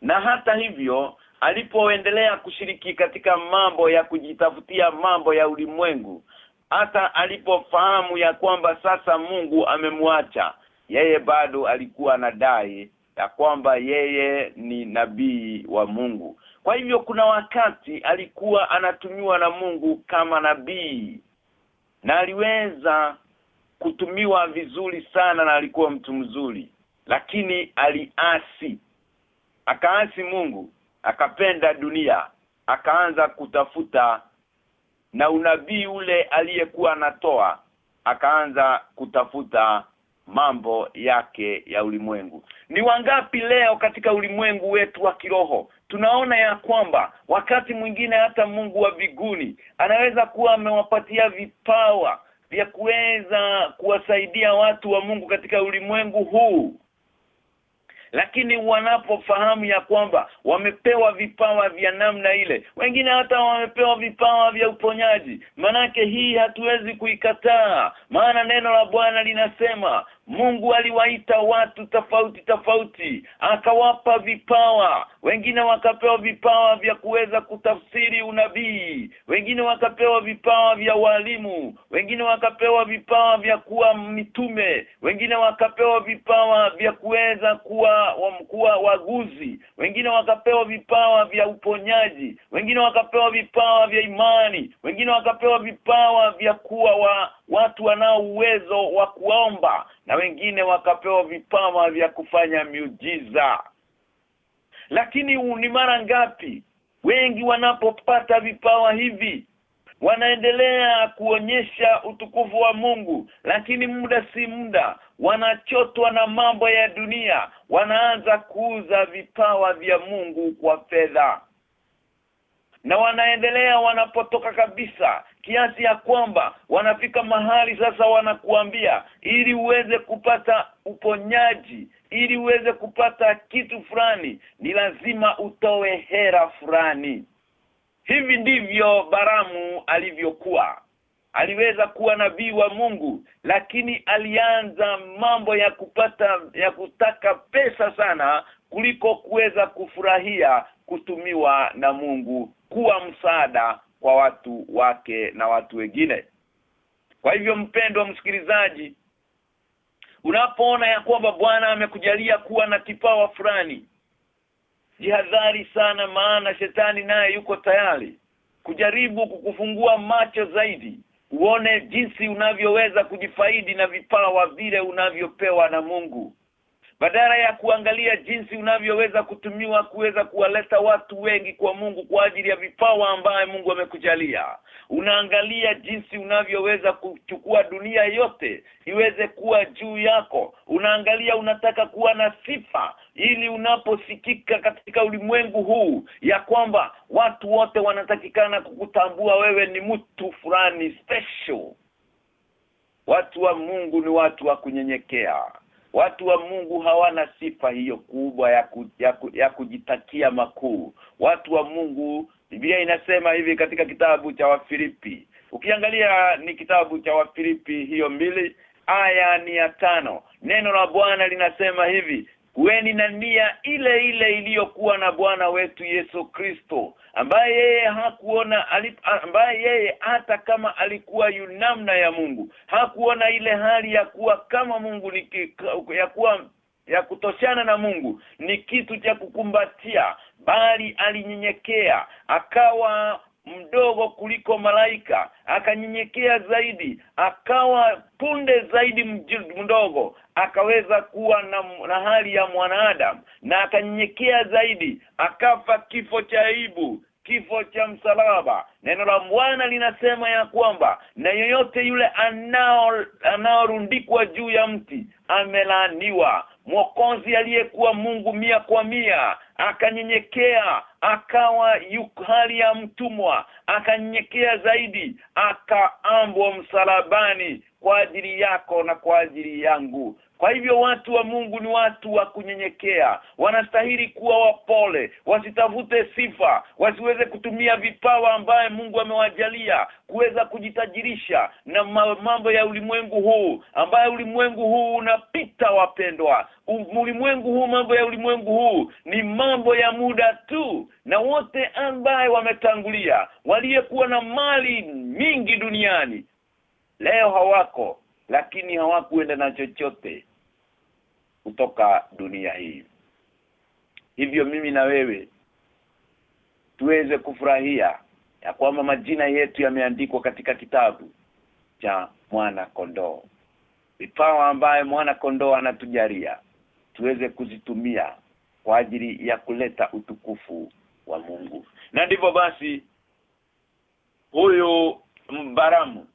Na hata hivyo alipoendelea kushiriki katika mambo ya kujitafutia mambo ya ulimwengu hata alipofahamu ya kwamba sasa Mungu amemwacha yeye bado alikuwa anadai ya kwamba yeye ni nabii wa Mungu. Kwa hivyo kuna wakati alikuwa anatumiwa na Mungu kama nabii na aliweza kutumiwa vizuri sana na alikuwa mtu mzuri lakini aliasi akaasi Mungu akapenda dunia akaanza kutafuta na unabii ule aliyekuwa anatoa akaanza kutafuta mambo yake ya ulimwengu. Ni wangapi leo katika ulimwengu wetu wa kiroho tunaona ya kwamba wakati mwingine hata Mungu wa viguni anaweza kuwa amewapatia vipawa vya kuweza kuwasaidia watu wa Mungu katika ulimwengu huu lakini wanapofahamu ya kwamba wamepewa vipawa vya namna ile wengine hata wamepewa vipawa vya uponyaji. Manake hii hatuwezi kuikataa. Maana neno la Bwana linasema Mungu aliwaita watu tofauti tofauti akawapa vipawa. Wengine wakapewa vipawa vya kuweza kutafsiri unabii. Wengine wakapewa vipawa vya walimu. Wengine wakapewa vipawa vya kuwa mitume. Wengine wakapewa vipawa vya kuweza kuwa kuwa waguzi. Wengine wakapewa vipawa vya uponyaji. Wengine wakapewa vipawa vya imani. Wengine wakapewa vipawa vya kuwa wa watu wanao uwezo wa kuomba na wengine wakapewa vipawa vya kufanya miujiza. Lakini ni mara ngapi wengi wanapopata vipawa hivi wanaendelea kuonyesha utukufu wa Mungu lakini muda si muda wanachotwa na mambo ya dunia wanaanza kuuza vipawa vya Mungu kwa fedha. Na wanaendelea wanapotoka kabisa kiasi ya kwamba wanafika mahali sasa wanakuambia ili uweze kupata uponyaji ili uweze kupata kitu fulani ni lazima utoe hera fulani. Hivi ndivyo Baramu alivyokuwa. Aliweza kuwa nabii wa Mungu lakini alianza mambo ya kupata ya kutaka pesa sana kuliko kuweza kufurahia kutumiwa na Mungu kuwa msaada kwa watu wake na watu wengine. Kwa hivyo mpendwa msikilizaji unapoona ya kwamba Bwana amekujalia kuwa na kipawa fulani jihadhari sana maana shetani naye yuko tayari kujaribu kukufungua macho zaidi uone jinsi unavyoweza kujifaidi na vipawa vile unavyopewa na Mungu badala ya kuangalia jinsi unavyoweza kutumiwa kuweza kuwaleta watu wengi kwa Mungu kwa ajili ya vipawa ambaye Mungu amekujalia unaangalia jinsi unavyoweza kuchukua dunia yote iweze kuwa juu yako. Unaangalia unataka kuwa na sifa ili unaposikika katika ulimwengu huu ya kwamba watu wote wanatakikana kukutambua wewe ni mtu fulani special. Watu wa Mungu ni watu wa kunyenyekea watu wa Mungu hawana sifa hiyo kubwa ya, ku, ya, ku, ya kujitakia makuu. Watu wa Mungu Biblia inasema hivi katika kitabu cha Wafilipi. Ukiangalia ni kitabu cha Wafilipi hiyo mbili aya ni ya tano. Neno la Bwana linasema hivi kuweni na nia ile ile iliyokuwa na Bwana wetu Yesu Kristo ambaye yeye hakuona ambaye yeye hata kama alikuwa yunamna ya Mungu hakuona ile hali ya kuwa kama Mungu ni ya kuwa ya kutoshana na Mungu ni kitu cha kukumbatia bali alinyenyekea akawa mdogo kuliko malaika akanyenyekea zaidi akawa punde zaidi mdogo akaweza kuwa na, na hali ya mwanadamu na akanyenyekea zaidi akafa kifo cha aibu kifo cha msalaba. Neno la Bwana linasema ya kwamba na yoyote yule anao anaorundikwa juu ya mti amelaaniwa. Mwokozi aliyekuwa Mungu mia kwa mia akanyenyekea akawa hali ya mtumwa akanyenyekea zaidi akaambwa msalabani kwa ajili yako na kwa ajili yangu kwa hivyo watu wa Mungu ni watu wa kunyenyekea. Wanastahili kuwa wapole wasitafute sifa wasiweze kutumia vipawa ambaye Mungu amewajalia kuweza kujitajirisha na mambo ya ulimwengu huu ambaye ulimwengu huu unapita wapendwa. Ulimwengu huu mambo ya ulimwengu huu ni mambo ya muda tu na wote ambaye wametangulia waliyekuwa na mali mingi duniani leo hawako lakini hawakuenda na chochote kutoka dunia hii. Hivyo mimi na wewe tuweze kufurahia ya kwamba majina yetu yameandikwa katika kitabu cha mwana kondoo vipawa ambaye mwana kondoo anatujalia tuweze kuzitumia kwa ajili ya kuleta utukufu wa Mungu. Na ndivyo basi huyu mbaramu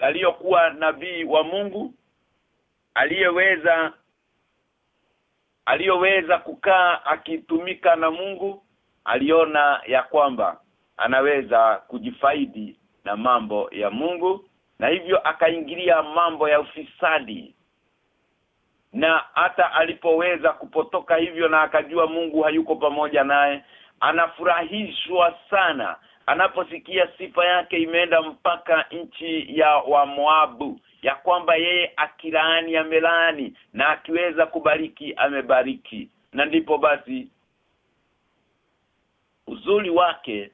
aliyokuwa nabii wa Mungu aliyeweza aliyoweza kukaa akitumika na Mungu aliona ya kwamba anaweza kujifaidi na mambo ya Mungu na hivyo akaingilia mambo ya ufisadi. Na hata alipoweza kupotoka hivyo na akajua Mungu hayuko pamoja naye anafurahishwa sana anaposikia sifa yake imeenda mpaka nchi ya wa Moabu ya kwamba yeye akilaani amelaani na akiweza kubariki amebariki. Na ndipo basi uzuri wake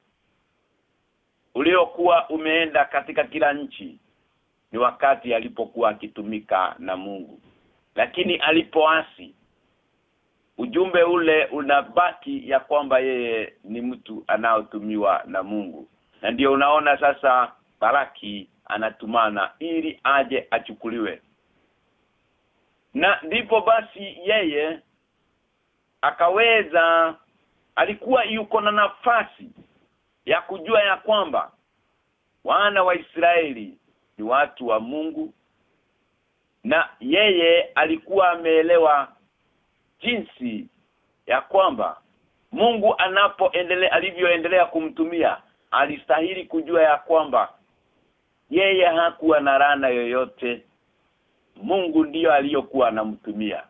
uliokuwa umeenda katika kila nchi ni wakati alipokuwa akitumika na Mungu. Lakini alipoasi ujumbe ule unabaki ya kwamba yeye ni mtu anaotumiwa na Mungu. Na ndio unaona sasa Baraki anatumana ili aje achukuliwe. Na ndipo basi yeye akaweza alikuwa yuko na nafasi ya kujua ya kwamba wana wa Israeli ni watu wa Mungu na yeye alikuwa ameelewa jinsi ya kwamba Mungu anapoendelea alivyoendelea kumtumia alistahili kujua ya kwamba yeye hakuwa na rana yoyote. Mungu ndiyo aliyokuwa anamtumia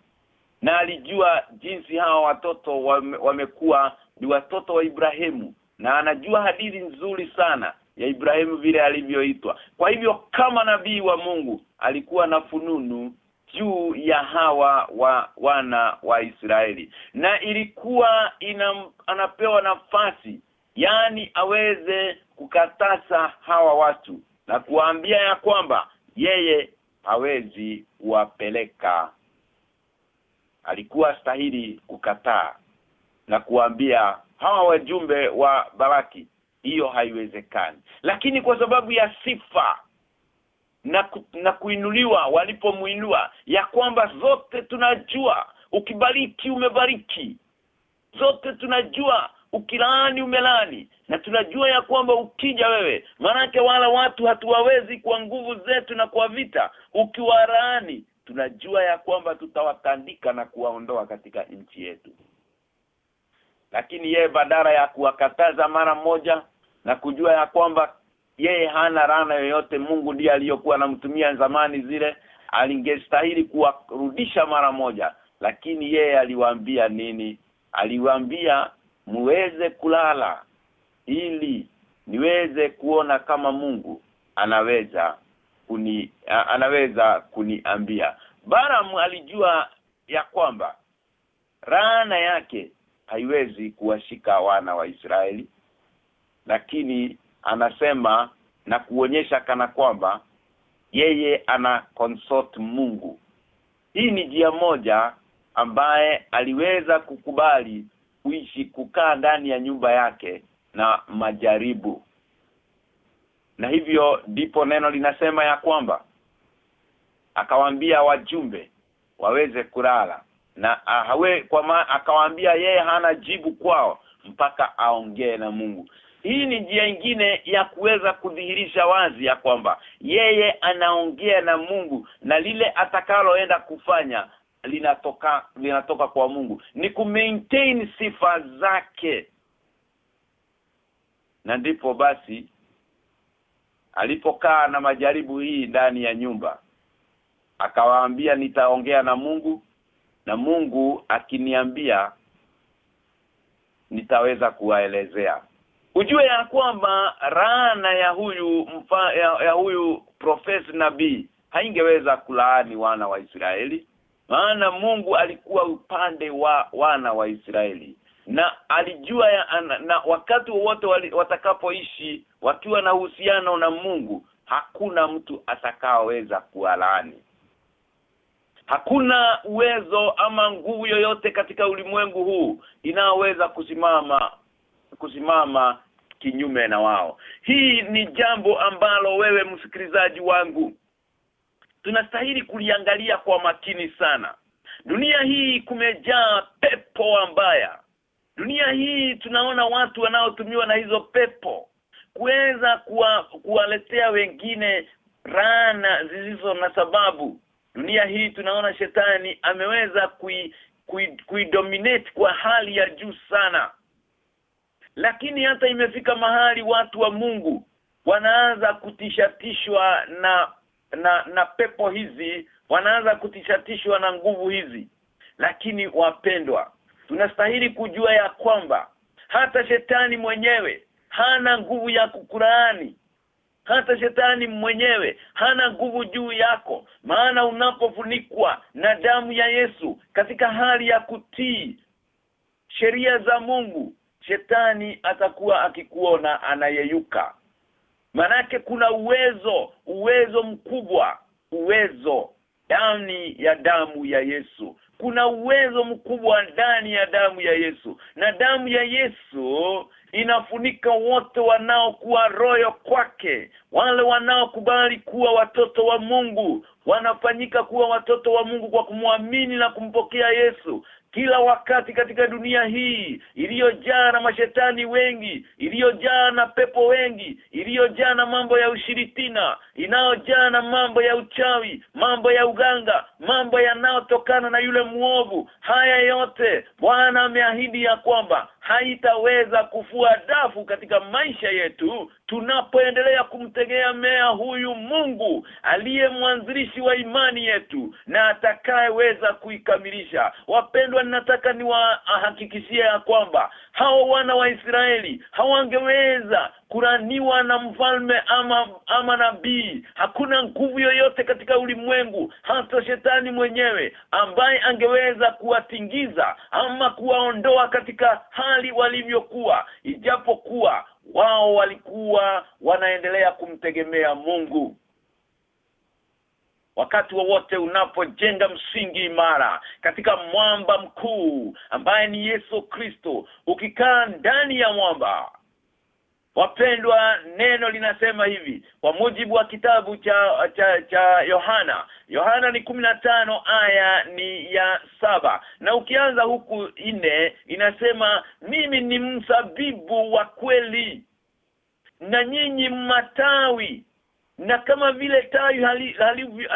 na alijua jinsi hawa watoto wamekuwa ni watoto wa Ibrahimu na anajua hadithi nzuri sana ya Ibrahimu vile alivyoitwa. Kwa hivyo kama nabii wa Mungu alikuwa na fununu juu ya hawa wa wana wa Israeli. Na ilikuwa ina, anapewa nafasi yani aweze kukatasa hawa watu na kuambia ya kwamba yeye hawezi kuwapeleka. Alikuwa stahili kukataa na kuambia hawa wajumbe wa Baraki hiyo haiwezekani. Lakini kwa sababu ya sifa na, ku, na kuinuliwa walipomuinua ya kwamba zote tunajua ukibariki umebariki. Zote tunajua ukilaani umelani na tunajua ya kwamba ukija wewe maanake wala watu hatuwawezi kwa nguvu zetu na kwa vita. Ukiwaraani tunajua ya kwamba tutawatandika na kuwaondoa katika nchi yetu. Lakini yeye badala ya kuwakataza mara moja na kujua ya kwamba yeye hana rana yoyote. Mungu ndiye aliyokuwa anamtumia zamani zile. Alingestahili kuwarudisha mara moja. Lakini yeye aliwaambia nini? Aliwaambia muweze kulala ili niweze kuona kama Mungu anaweza kuni anaweza kuniambia. Baram alijua ya kwamba rana yake haiwezi kuwashika wana wa Israeli. Lakini anasema na kuonyesha kana kwamba yeye ana consort Mungu. Hii ni jia moja ambaye aliweza kukubali kuishi kukaa ndani ya nyumba yake na majaribu. Na hivyo ndipo neno linasema ya kwamba akawaambia wajumbe waweze kulala. Na hawe kwa akawaambia yeye hana jibu kwao mpaka aongee na Mungu hii ni njia ingine ya kuweza kudhihirisha wazi ya kwamba yeye anaongea na Mungu na lile atakaloenda kufanya linatoka linatoka kwa Mungu. Ni kumaintain sifa zake. Na ndipo basi alipokaa na majaribu hii ndani ya nyumba akawaambia nitaongea na Mungu na Mungu akiniambia nitaweza kuwaelezea ujue ya kwamba rana ya huyu mfa, ya, ya huyu profesa nabii haingeweza kulaani wana wa Israeli maana Mungu alikuwa upande wa wana wa Israeli. Na alijua ya, na, na wakati wote watakapoishi wakiwa na uhusiano na Mungu hakuna mtu atakaoweza kuwalaani. Hakuna uwezo ama nguvu yoyote katika ulimwengu huu inaweza kusimama kusimama kinyume na wao. Hii ni jambo ambalo wewe msikilizaji wangu tunastahili kuliangalia kwa makini sana. Dunia hii kumejaa pepo mbaya dunia hii tunaona watu wanaotumiwa na hizo pepo kuweza kuwa, kuwaletea wengine rana zilizo na sababu. Dunia hii tunaona shetani ameweza kui, kui, kwa hali ya juu sana lakini hata imefika mahali watu wa Mungu wanaanza kutishatishwa na na na pepo hizi wanaanza kutishatishwa na nguvu hizi. Lakini wapendwa tunastahili kujua ya kwamba hata shetani mwenyewe hana nguvu ya kukulaani hata shetani mwenyewe hana nguvu juu yako. Maana unapofunikwa na damu ya Yesu katika hali ya kutii sheria za Mungu shetani atakuwa akikuona anayeyuka. Manake kuna uwezo uwezo mkubwa uwezo ndani ya damu ya Yesu. Kuna uwezo mkubwa ndani ya damu ya Yesu. Na damu ya Yesu inafunika wote wanaokuwa royo kwake. Wale wanaokubali kuwa watoto wa Mungu wanafanyika kuwa watoto wa Mungu kwa kumwamini na kumpokea Yesu kila wakati katika dunia hii iliyojaa na mashetani wengi iliyojaa na pepo wengi iliyojaa na mambo ya ushiritina inayojaa na mambo ya uchawi mambo ya uganga mambo yanayotokana na yule muovu haya yote Bwana ameahidi ya kwamba haitaweza kufua dafu katika maisha yetu tunapoendelea kumtegea mea huyu Mungu aliye mwanzilishi wa imani yetu na atakayeweza kuikamilisha. Wapendwa ninataka niwahakikishie ya kwamba hao wana wa Israeli hawangeweza kuraniwa na mfalme ama ama nabii. Hakuna nguvu yoyote katika ulimwengu hata shetani mwenyewe ambaye angeweza kuwatingiza ama kuwaondoa katika hali walivyokuwa. Ijapokuwa wao walikuwa wanaendelea kumtegemea Mungu wakati wowote wa unapojenga msingi imara katika mwamba mkuu ambaye ni Yesu Kristo ukikaa ndani ya mwamba. Wapendwa neno linasema hivi kwa mujibu wa kitabu cha cha cha Yohana. Yohana ni tano aya ni ya saba. Na ukianza huku nne inasema mimi ni msabibu wa kweli na nyinyi matawi na kama vile tawi hali, hali,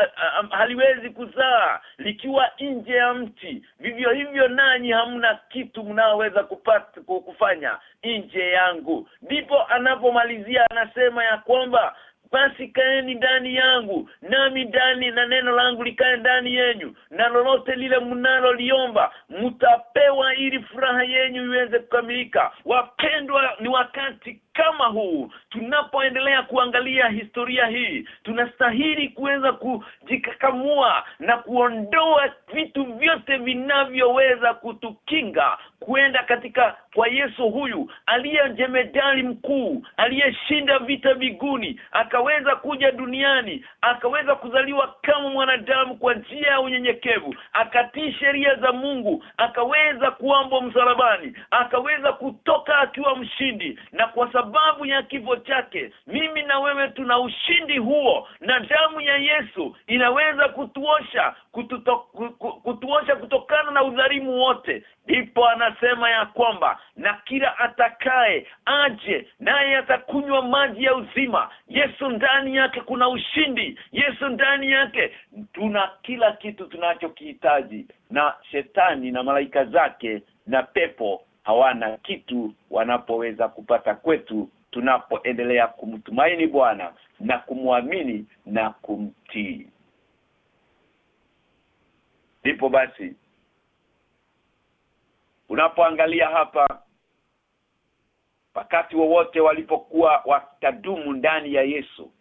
haliwezi kuzaa likiwa nje ya mti. Vivyo hivyo nanyi hamna kitu mnaoweza kupata kufanya nje yangu. Ndipo anapomalizia anasema ya kwamba basi kaeni ndani yangu nami ndani na neno langu likae ndani yenyu na lolote lile mnaloliomba mtapewa ili furaha yenyu iweze kukamilika. Wapendwa ni wakati kama huu. Tunapoendelea kuangalia historia hii tunastahili kuweza kujikakamua na kuondoa vitu vyote vinavyoweza kutukinga kwenda katika kwa Yesu huyu aliye jemedali mkuu aliyeshinda vita viguni akaweza kuja duniani akaweza kuzaliwa kama mwanadamu kwa njia ya unyenyekevu akatii sheria za Mungu akaweza kuambwa msalabani akaweza kutoka akiwa mshindi na kwa sababu ya kifo chake mimi na wewe tuna ushindi huo na damu ya Yesu inaweza kutuosha kututo, kutuosha kutokana na udhalimu wote. Ndipo anasema ya kwamba na kila atakaye aje naye atakunywa maji ya uzima. Yesu ndani yake kuna ushindi. Yesu ndani yake tuna kila kitu tunachokihitaji na shetani na malaika zake na pepo hawana kitu wanapoweza kupata kwetu tunapoendelea kumtumaini Bwana na kumwamini na kumtii. Ndipo basi unapoangalia hapa wakati wowote walipokuwa watadumu ndani ya Yesu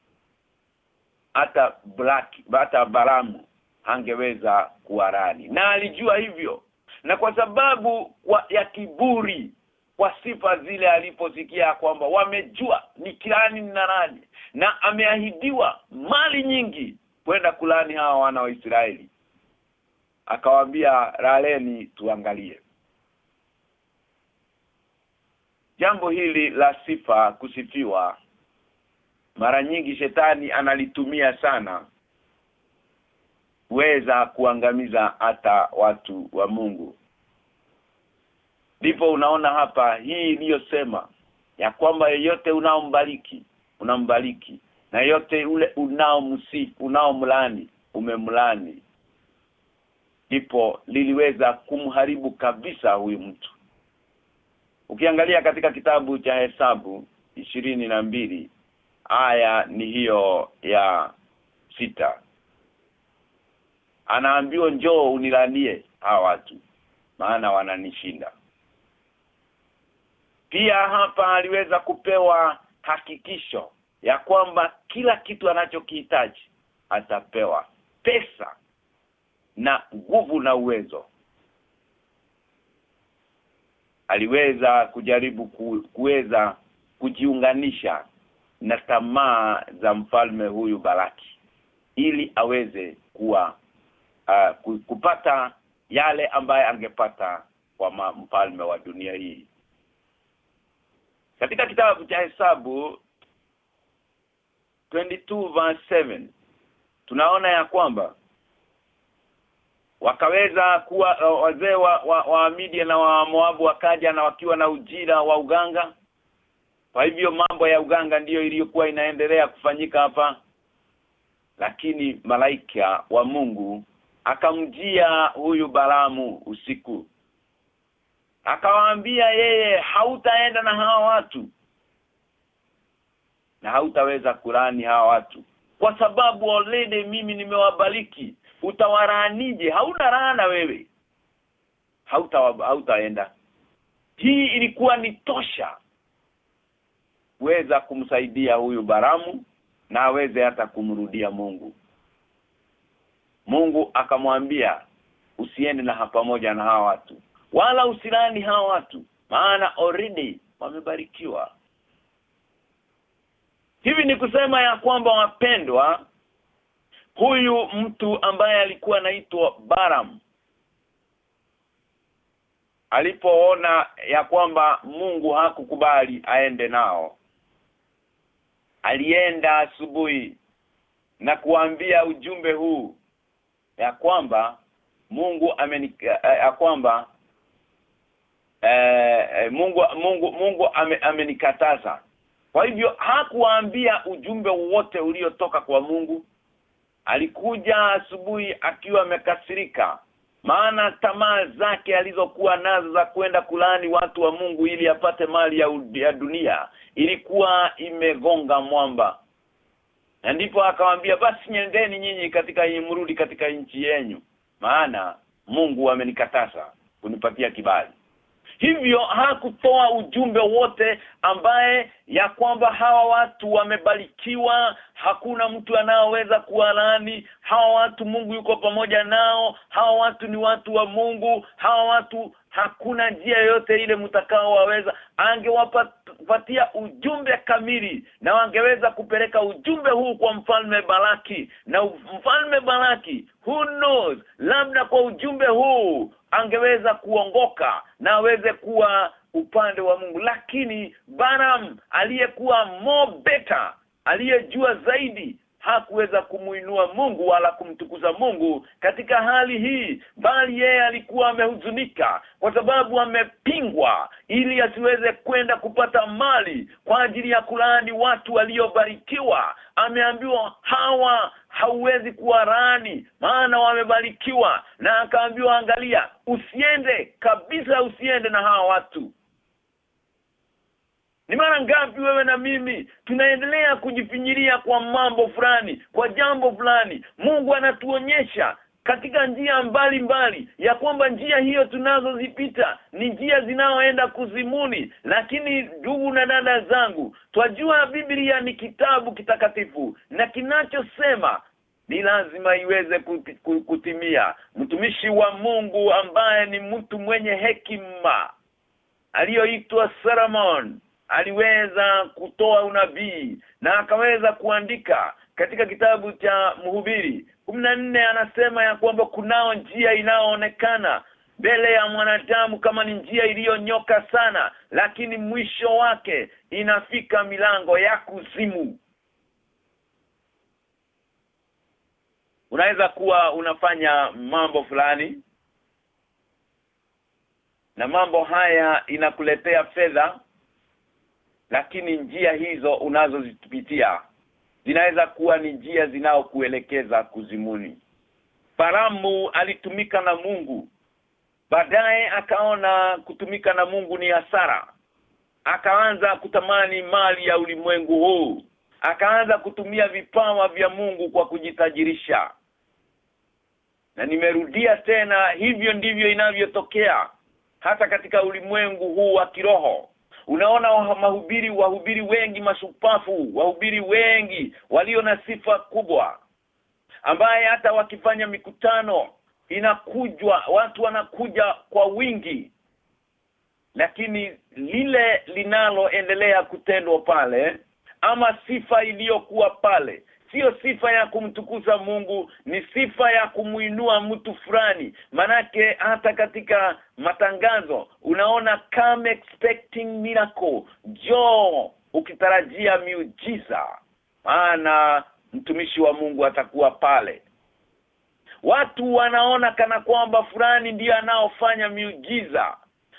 hata black hata Baramu hangeweza kuwarani na alijua hivyo na kwa sababu kwa, ya kiburi kwa sifa zile aliposikia kwamba wamejua ni kilani na nani na ameahidiwa mali nyingi kwenda kulani hawa wana wa Israeli. Akawaambia raleni tuangalie. Jambo hili la sifa kusifiwa mara nyingi shetani analitumia sana kuweza kuangamiza hata watu wa Mungu. Ndipo unaona hapa hii iliyosema ya kwamba yeyote unaombariki unambariki. Na yote ule unaomsifu unaomlani umemlani. Ndipo liliweza kumharibu kabisa huyu mtu. Ukiangalia katika kitabu cha hesabu ishirini na mbili aya ni hiyo ya sita anaambiwa njoo unilanie hawa watu maana wananishinda. Pia hapa aliweza kupewa hakikisho ya kwamba kila kitu anachokihitaji atapewa pesa na nguvu na uwezo. Aliweza kujaribu ku, kuweza kujiunganisha na tamaa za mfalme huyu Baraki ili aweze kuwa uh, kupata yale ambaye angepata kwa mfalme wa dunia hii. Katika kitabu cha hesabu 22 verse 7 tunaona ya kwamba wakaweza kuwa uh, wazee wa, wa, wa Midia na wa Moabu wakaja na wakiwa na ujira wa uganga. Kwa hivyo mambo ya uganga ndiyo iliyokuwa inaendelea kufanyika hapa lakini malaika wa Mungu akamjia huyu Balamu usiku. Akawaambia yeye hautaenda na hawa watu. Na hautaweza kulani hawa watu. Kwa sababu already mimi nimewabariki. Utawaraanije hauna raana wewe. Hauta hautaenda. Hii ilikuwa ni tosha. Weza kumsaidia huyu Baramu na aweze hata kumrudia Mungu Mungu akamwambia usiende na pamoja na hawa watu wala usilani hawa watu maana already wamebarikiwa. Hivi ni kusema ya kwamba wapendwa huyu mtu ambaye alikuwa anaitwa Baram alipoona ya kwamba Mungu hakukubali aende nao alienda asubuhi na kuambia ujumbe huu ya kwamba Mungu amenika, ya kwamba eh, Mungu Mungu Mungu ame, amenikataza. Kwa hivyo hakuwaambia ujumbe wote uliotoka kwa Mungu. Alikuja asubuhi akiwa amekasirika maana tamaa zake alizokuwa nazo za kwenda kulani watu wa Mungu ili apate mali ya, ya dunia ilikuwa imegonga mwamba na ndipo akamwambia basi nyendeni nyinyi katika mrudi katika nchi yenu maana Mungu amenikataza kunipatia kibali. Hivyo hakutoa ujumbe wote ambaye ya kwamba hawa watu wamebarikiwa hakuna mtu anaoweza kuwalani hawa watu Mungu yuko pamoja nao. Hawa watu ni watu wa Mungu. Hawa watu hakuna njia yoyote ile mtakao waweza. Angewapatia ujumbe kamili na wangeweza kupeleka ujumbe huu kwa mfalme Balaki. Na mfalme Balaki who knows labda kwa ujumbe huu angeweza kuongoka na aweze kuwa upande wa Mungu. Lakini Baram aliyekuwa more better aliyejua zaidi hakuweza kumuinua Mungu wala kumtukuza Mungu katika hali hii bali yeye alikuwa amehuzunika kwa sababu amepingwa ili asiweze kwenda kupata mali kwa ajili ya kulaani watu waliobarikiwa. Ameambiwa hawa hauwezi kuwarani maana wamebarikiwa. Na akaambiwa angalia usiende kabisa usiende na hawa watu ni mara ngapi wewe na mimi tunaendelea kujifinyiria kwa mambo fulani, kwa jambo fulani. Mungu anatuonyesha katika njia mbali mbali ya kwamba njia hiyo tunazozipita ni njia zinaoenda kuzimuni. Lakini ndugu na dada zangu twajua Biblia ni kitabu kitakatifu na kinachosema ni lazima iweze kutimia. Mtumishi wa Mungu ambaye ni mtu mwenye hekima aliyoitwa Solomon aliweza kutoa unabii na akaweza kuandika katika kitabu cha mhubiri. Nne anasema ya kwamba kunao njia inayoonekana mbele ya mwanadamu kama ni njia iliyonyoka sana lakini mwisho wake inafika milango ya kuzimu. Unaweza kuwa unafanya mambo fulani na mambo haya inakuletea fedha lakini njia hizo unazozipitia zinaweza kuwa ni njia zinaokuelekeza kuzimuni. Baramu alitumika na Mungu. Baadaye akaona kutumika na Mungu ni hasara. Akaanza kutamani mali ya ulimwengu huu. Akaanza kutumia vipawa vya Mungu kwa kujitajirisha. Na nimerudia tena hivyo ndivyo inavyotokea hata katika ulimwengu huu wa kiroho unaona mahubiri wahubiri wengi mashupafu wahubiri wengi walio na sifa kubwa ambaye hata wakifanya mikutano inakujwa watu wanakuja kwa wingi. Lakini lile linaloendelea kutendwa pale ama sifa iliyokuwa pale sio sifa ya kumtukuza Mungu ni sifa ya kumuinua mtu fulani. Manake hata katika matangazo unaona come expecting miracle jo ukitarajia miujiza. Maana mtumishi wa Mungu atakuwa pale. Watu wanaona kana kwamba fulani ndiye anaofanya miujiza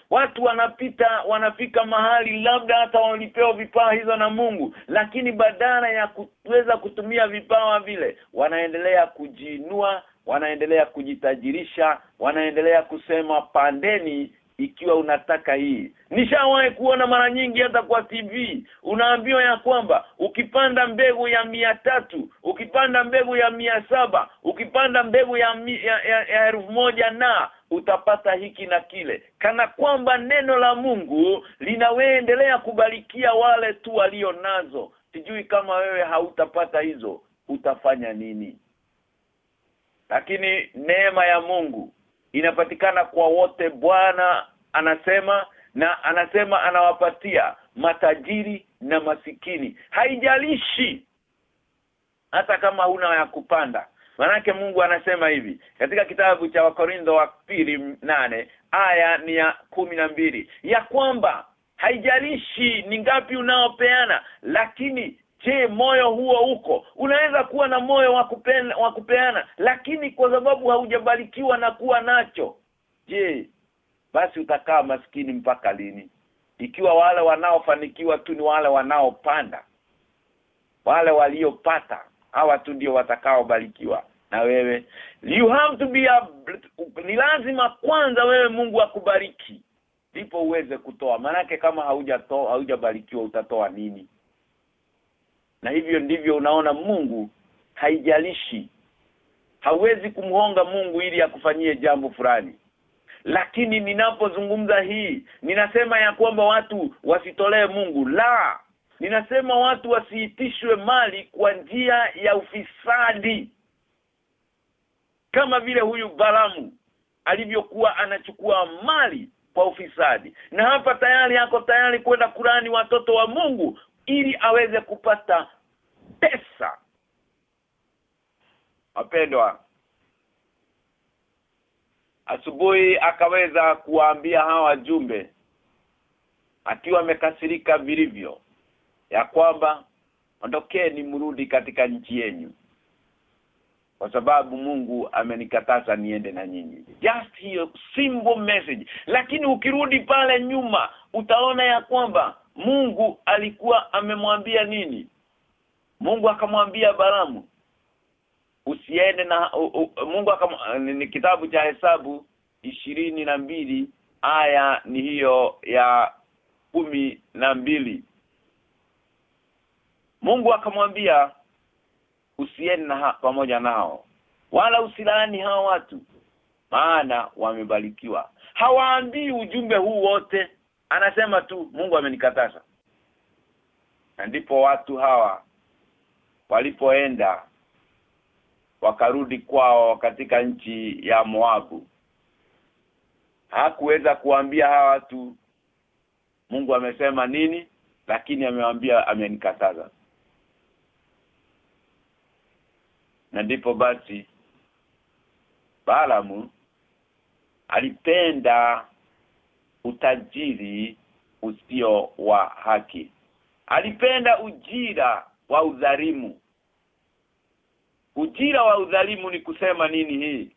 watu wanapita wanafika mahali labda hata walipewa vipawa hizo na Mungu lakini badala ya kuweza kutumia vipawa vile wanaendelea kujiinua wanaendelea kujitajirisha wanaendelea kusema pandeni ikiwa unataka hii. Nishawahi kuona mara nyingi hata kwa TV unaambiwa ya kwamba ukipanda mbegu ya mia tatu ukipanda mbegu ya mia saba ukipanda mbegu ya, mi, ya, ya, ya elfu moja na utapata hiki na kile. Kana kwamba neno la Mungu linaweendelea kubarikia wale tu walio nazo. Sijui kama wewe hautapata hizo. Utafanya nini? Lakini neema ya Mungu inapatikana kwa wote. Bwana anasema na anasema anawapatia matajiri na masikini. Haijalishi hata kama huna ya kupanda Manake Mungu anasema hivi katika kitabu cha Wakorintho wa pili nane aya ni ya kumi na mbili ya kwamba haijalishi ni ngapi unaopeana lakini je moyo huo uko? Unaweza kuwa na moyo wa kupeana, wa kupeana lakini kwa sababu haujabarikiwa na kuwa nacho je basi utakaa maskini mpaka lini? Ikiwa wale wanaofanikiwa tu ni wale wanaopanda wale waliopata hawa tu ndio watakaobarikiwa. Na wewe you have to be a, ni lazima kwanza wewe Mungu akubariki ndipo uweze kutoa. Manake kama haujatoa haujabarikiwa utatoa nini? Na hivyo ndivyo unaona Mungu haijalishi. Hawezi kumhonga Mungu ili akufanyie jambo fulani. Lakini ninapozungumza hii ninasema ya kwamba watu wasitolee Mungu. La ninasema watu wasiitishwe mali kwa njia ya ufisadi. Kama vile huyu Balamu alivyokuwa anachukua mali kwa ufisadi. Na hapa tayari yako tayari kwenda kurani watoto wa Mungu ili aweze kupata pesa. Wapendwa asubuhi akaweza kuwaambia hawa wajumbe akiwa amekasirika vilivyo ya kwamba ondokeni mrudi katika nchi yenu kwa sababu Mungu amenikataza niende na nyinyi. Just hiyo simple message. Lakini ukirudi pale nyuma utaona ya kwamba Mungu alikuwa amemwambia nini? Mungu akamwambia Balamu usiende na u, u, Mungu akam, ni kitabu cha hesabu ishirini na mbili aya ni hiyo ya kumi na mbili Mungu akamwambia usiende na pamoja nao wala usilani hao watu maana wamebarikiwa. Hawaambii ujumbe huu wote anasema tu Mungu amenikataza. Na ndipo watu hawa walipoenda wakarudi kwao katika nchi ya Moabu. Hakuweza kuambia hawa watu Mungu amesema nini? Lakini amewambia amenikataza na ndipo basi Balamu alipenda utajiri usio wa haki. Alipenda ujira wa udhalimu. Ujira wa udhalimu ni kusema nini hii?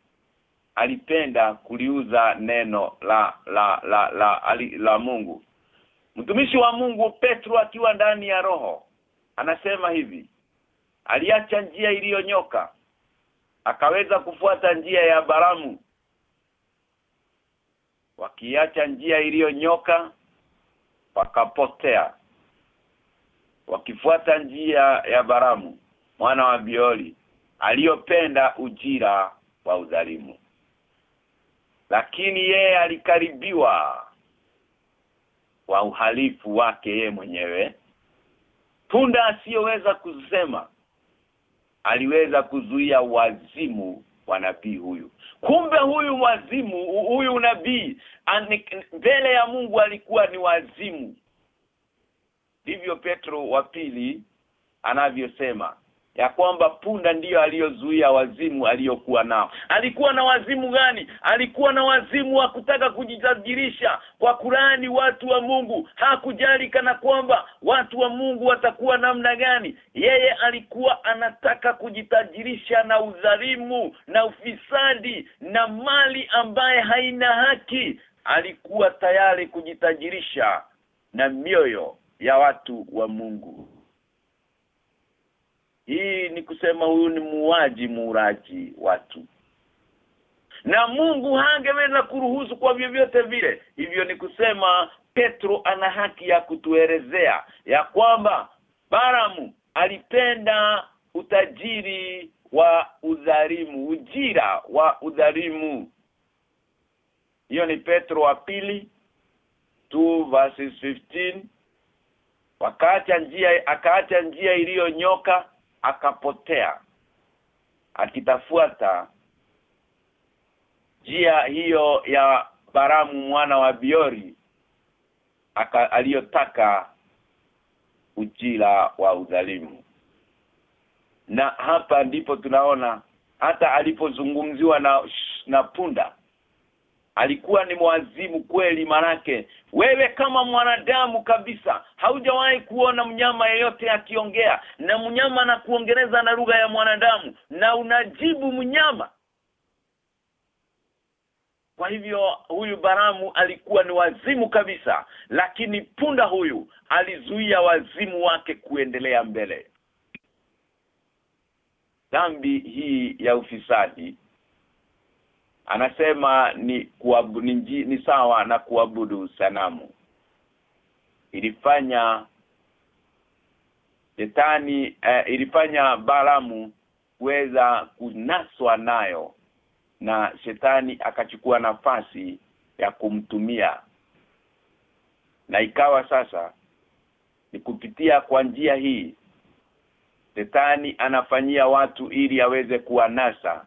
Alipenda kuliuza neno la la la la, la, la Mungu. Mtumishi wa Mungu Petro akiwa ndani ya roho anasema hivi aliacha njia iliyonyoka akaweza kufuata njia ya Baramu wakiacha njia iliyonyoka wakapotea. Wakifuata njia ya Baramu mwana wa Bioli aliyopenda ujira wa udhalimu. Lakini yeye alikaribiwa wa uhalifu wake yeye mwenyewe. Punda asiyoweza kusema aliweza kuzuia wazimu wa nabii huyu. Kumbe huyu wazimu huyu nabii mbele ya Mungu alikuwa ni wazimu. Ndivyo Petro wa pili anavyosema ya kwamba punda ndiyo aliyozuia wazimu aliyokuwa nao. Alikuwa na wazimu gani? Alikuwa na wazimu wa kutaka kujitajirisha kwa Kurani watu wa Mungu. Hakujali kana kwamba watu wa Mungu watakuwa namna gani. Yeye alikuwa anataka kujitajirisha na udhalimu na ufisadi na mali ambaye haina haki. Alikuwa tayari kujitajirisha na mioyo ya watu wa Mungu hii ni kusema huyu ni muwaji muuraji watu. Na Mungu hangeweza kuruhusu kwa vyovyote vile. Hivyo ni kusema Petro ana haki ya kutuelezea ya kwamba Baramu alipenda utajiri wa udhalimu ujira wa udhalimu. Hiyo ni Petro wa pili 2 verses 15 wakaacha njia akaacha njia iliyonyoka akapotea. Akitafuata njia hiyo ya Baramu mwana wa Biori aka aliyotaka ujira wa udhalimu. Na hapa ndipo tunaona hata alipozungumziwa na na punda alikuwa ni mwazimu kweli manake wewe kama mwanadamu kabisa haujawahi kuona mnyama yeyote akiongea. Na mnyama na kuongeleza na lugha ya mwanadamu na unajibu mnyama. Kwa hivyo huyu Baramu alikuwa ni wazimu kabisa lakini punda huyu alizuia wazimu wake kuendelea mbele. Dhambi hii ya ufisadi anasema ni kuabu, ni, ni sawa na kuabudu sanamu. Ilifanya Shetani eh, ilifanya Balamu kuweza kunaswa nayo na shetani akachukua nafasi ya kumtumia. Na ikawa sasa ni kupitia kwa njia hii Shetani anafanyia watu ili aweze kuwanasa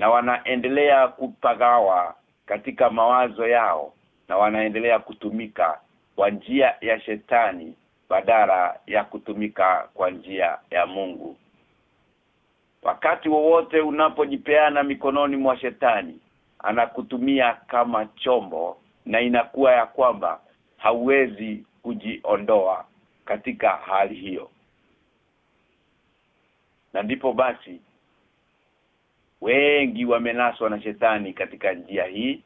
na wanaendelea kupagawa katika mawazo yao na wanaendelea kutumika kwa njia ya shetani badala ya kutumika kwa njia ya Mungu. Wakati wowote unapojipeana mikononi mwa shetani anakutumia kama chombo na inakuwa ya kwamba hauwezi kujiondoa katika hali hiyo. Na ndipo basi wengi wamenaswa na shetani katika njia hii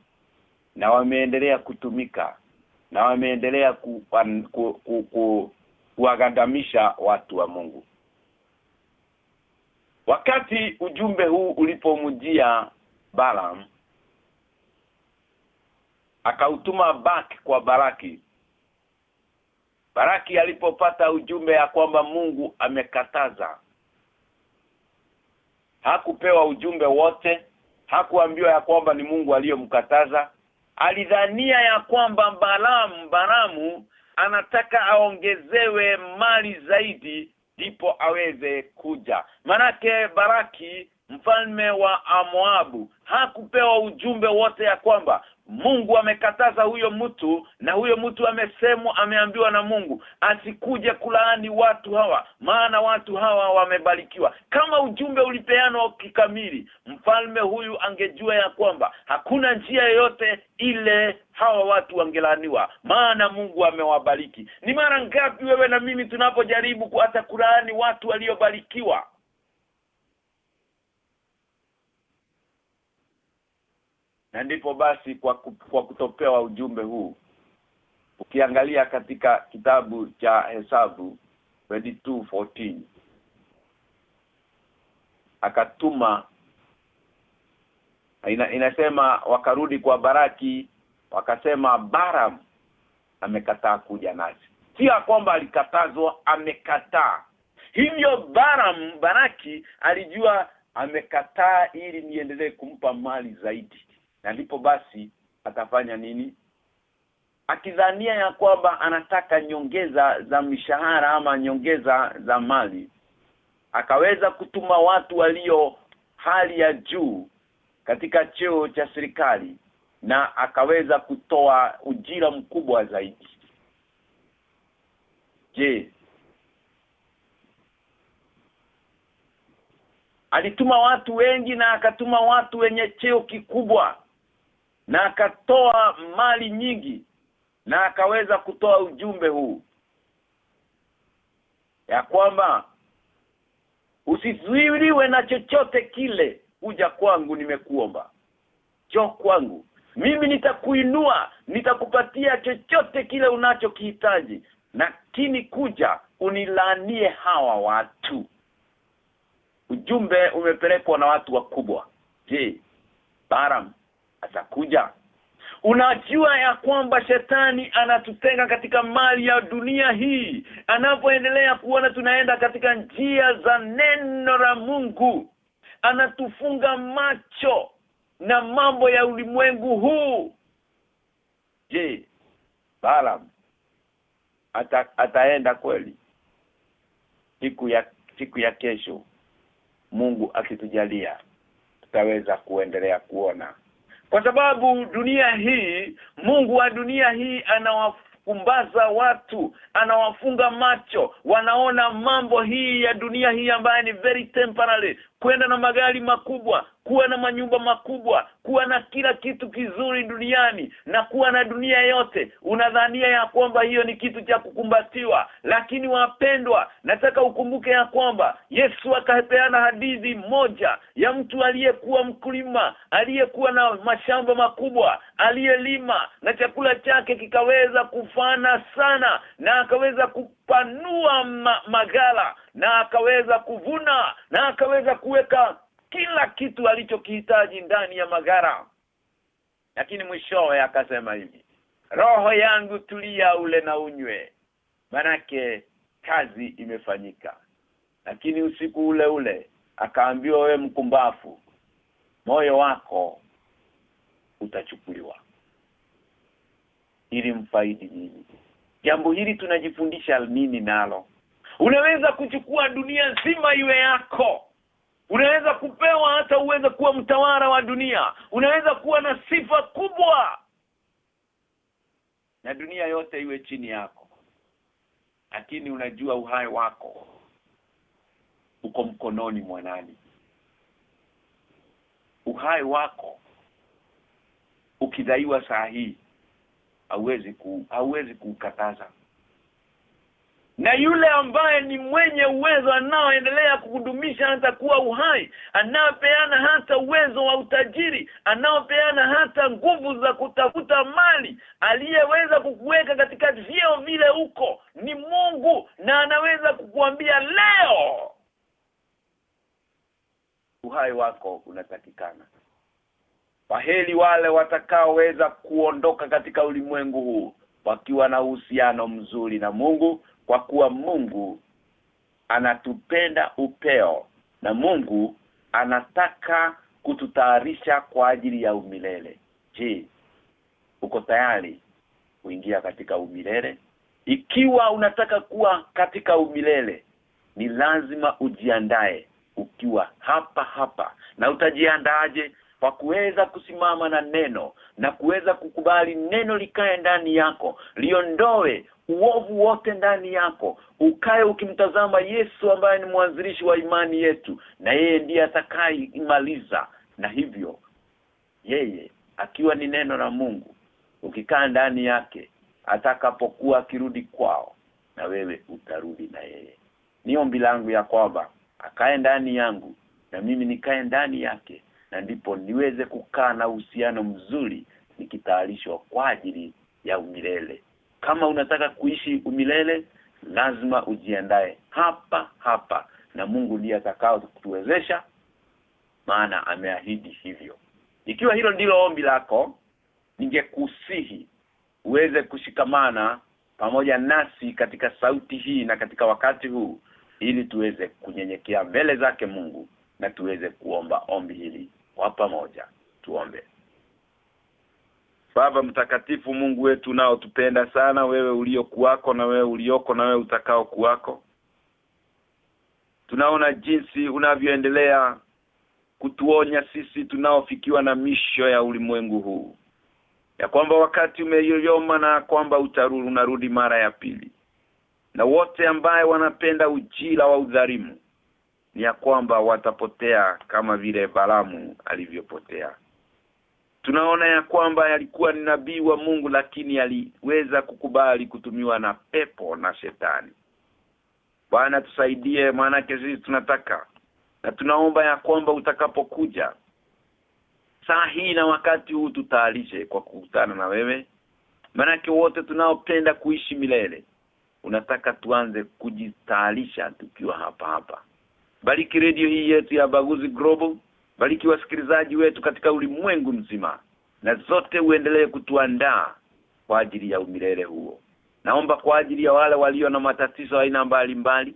na wameendelea kutumika na wameendelea ku, ku, ku, ku, kuwagandamisha watu wa Mungu. Wakati ujumbe huu ulipomjia Balaam akautuma back kwa Baraki. Baraki alipopata ujumbe ya kwamba Mungu amekataza hakupewa ujumbe wote. Hakuambiwa ya kwamba ni Mungu aliyomkataza. Alidhania ya kwamba Balaam Baramu anataka aongezewe mali zaidi ndipo aweze kuja. Manake Baraki mfalme wa Amoabu hakupewa ujumbe wote ya kwamba Mungu amekataza huyo mtu na huyo mtu amesemwa ameambiwa na Mungu asikuje kulaani watu hawa maana watu hawa wamebarikiwa. Kama ujumbe ulipeanwa kikamili mfalme huyu angejua ya kwamba hakuna njia yoyote ile hawa watu wangelaaniwa maana Mungu amewabariki. Ni mara ngapi wewe na mimi tunapojaribu hata kulaani watu waliobarikiwa na ndipo basi kwa, kwa kutopewa ujumbe huu ukiangalia katika kitabu cha hesabu 22:14 akatuma ina, inasema wakarudi kwa Baraki wakasema Baram amekataa kuja nasi. Si kwamba alikatazwa amekataa. Hivyo Baram Baraki alijua amekataa ili niendelee kumpa mali zaidi na ndipo basi atafanya nini? Akidhania ya kwamba anataka nyongeza za mishahara ama nyongeza za mali akaweza kutuma watu walio hali ya juu katika cheo cha serikali na akaweza kutoa ujira mkubwa zaidi. Je alituma watu wengi na akatuma watu wenye cheo kikubwa na akatoa mali nyingi na akaweza kutoa ujumbe huu ya kwamba usizuiliwe na chochote kile kuja kwangu nimekuomba. Jo kwangu. Mimi nitakuinua nitakupatia chochote kile unachokihitaji lakini kuja unilanie hawa watu. Ujumbe umepelekwa na watu wakubwa. Je Baram atakuja. Unajua ya kwamba shetani anatutenga katika mali ya dunia hii. Anapoendelea kuona tunaenda katika njia za neno la Mungu anatufunga macho na mambo ya ulimwengu huu. Je Balaam ata, ataenda kweli? Siku ya siku ya kesho Mungu akitujalia tutaweza kuendelea kuona kwa sababu dunia hii Mungu wa dunia hii anawafumbaza watu anawafunga macho wanaona mambo hii ya dunia hii ambayo ni very temporary kwenda na magari makubwa kuwa na manyumba makubwa kuwa na kila kitu kizuri duniani na kuwa na dunia yote. Unadhania ya kwamba hiyo ni kitu cha kukumbatiwa lakini wapendwa nataka ukumbuke ya kwamba Yesu akapeana hadithi moja ya mtu aliyekuwa mkulima aliyekuwa na mashamba makubwa aliyelima na chakula chake kikaweza kufana sana na akaweza kupanua ma magala na akaweza kuvuna na akaweza kuweka kila kitu alichokihitaji ndani ya magara lakini mwishowe akasema hivi roho yangu tulia ule na unywe manake kazi imefanyika. Lakini usiku ule ule akaambiwa we mkumbafu moyo wako utachukuliwa ili mfaidi nini jambo hili tunajifundisha nini nalo. Unaweza kuchukua dunia nzima iwe yako. Unaweza kupewa hata uweze kuwa mtawara wa dunia. Unaweza kuwa na sifa kubwa. Na dunia yote iwe chini yako. Lakini unajua uhai wako. Uko mkononi mwanani uhai wako ukidaiwa saa hii hauwezi ku hauwezi kukataza. Na yule ambaye ni mwenye uwezo anaoendelea kukudumisha hata kuwa uhai anaopeana hata uwezo wa utajiri anaopeana hata nguvu za kutafuta mali aliyeweza kukuweka katika vyeo vile huko ni Mungu na anaweza kukuambia leo uhai wako unatakikana waheli wale watakaoweza kuondoka katika ulimwengu huu wakiwa na uhusiano mzuri na Mungu kwa kuwa Mungu anatupenda upeo na Mungu anataka kututayarisha kwa ajili ya umilele. Je, uko tayari kuingia katika umilele? Ikiwa unataka kuwa katika umilele, ni lazima ujiandae ukiwa hapa hapa. Na utajiandaaje? Kwa kuweza kusimama na neno na kuweza kukubali neno likae ndani yako, liondoe uovu wote ndani yako ukae ukimtazama Yesu ambaye ni mwanzilishi wa imani yetu na yeye ndiye atakayeimaliza na hivyo yeye akiwa ni neno la Mungu ukikaa ndani yake atakapokuwa akirudi kwao na wewe utarudi na yeye. Ni ombi langu ya kwamba akae ndani yangu na mimi nikae ndani yake na ndipo niweze kukaa na uhusiano mzuri nikitayarishwa kwa ajili ya umilele. Kama unataka kuishi umilele lazima ujiandae hapa hapa na Mungu ndiye atakao kutuwezesha maana ameahidi hivyo. Ikiwa hilo ndilo ombi lako ningekusihi uweze kushikamana pamoja nasi katika sauti hii na katika wakati huu ili tuweze kunyenyekea mbele zake Mungu na tuweze kuomba ombi hili kwa pamoja. Tuombe. Baba mtakatifu Mungu wetu nao tupenda sana wewe uliokuwako na wewe ulioko na wewe utakao kuwako Tunaona jinsi unavyoendelea kutuonya sisi tunaofikiwa na misho ya ulimwengu huu. Ya kwamba wakati umeyoyoma na kwamba utarudi unarudi mara ya pili. Na wote ambaye wanapenda ujira wa udhalimu ni ya kwamba watapotea kama vile Balamu alivyopotea. Tunaona ya kwamba alikuwa ni nabii wa Mungu lakini aliweza kukubali kutumiwa na pepo na shetani. Bwana tusaidie maanake sisi tunataka. Na tunaomba ya kwamba utakapokuja saa hii na wakati huu tutaalishe kwa kukutana na wewe. Maanake wote tunaopenda kuishi milele unataka tuanze kujitaalisha tukiwa hapa hapa bariki redio hii yetu ya Baguzi Global. Bariki wasikilizaji wetu katika ulimwengu mzima. Na zote uendelee kutuandaa kwa ajili ya umilele huo. Naomba kwa ajili ya wale walio na matatizo aina mbalimbali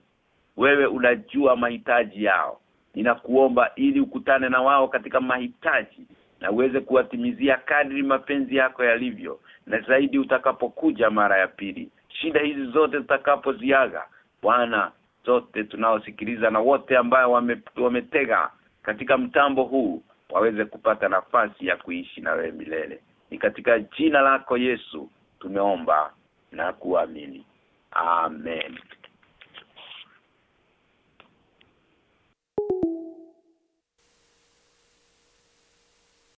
wewe unajua mahitaji yao. Ninakuomba ili ukutane na wao katika mahitaji na uweze kuwatimizia kadri mapenzi yako yalivyo. Na zaidi utakapokuja mara ya pili. Shida hizi zote zitakapoziaga, Bwana zote tunaosikiliza na wote ambao wame, wametega katika mtambo huu waweze kupata nafasi ya kuishi na wewe milele. Ni katika jina lako Yesu tumeomba na kuamini. Amen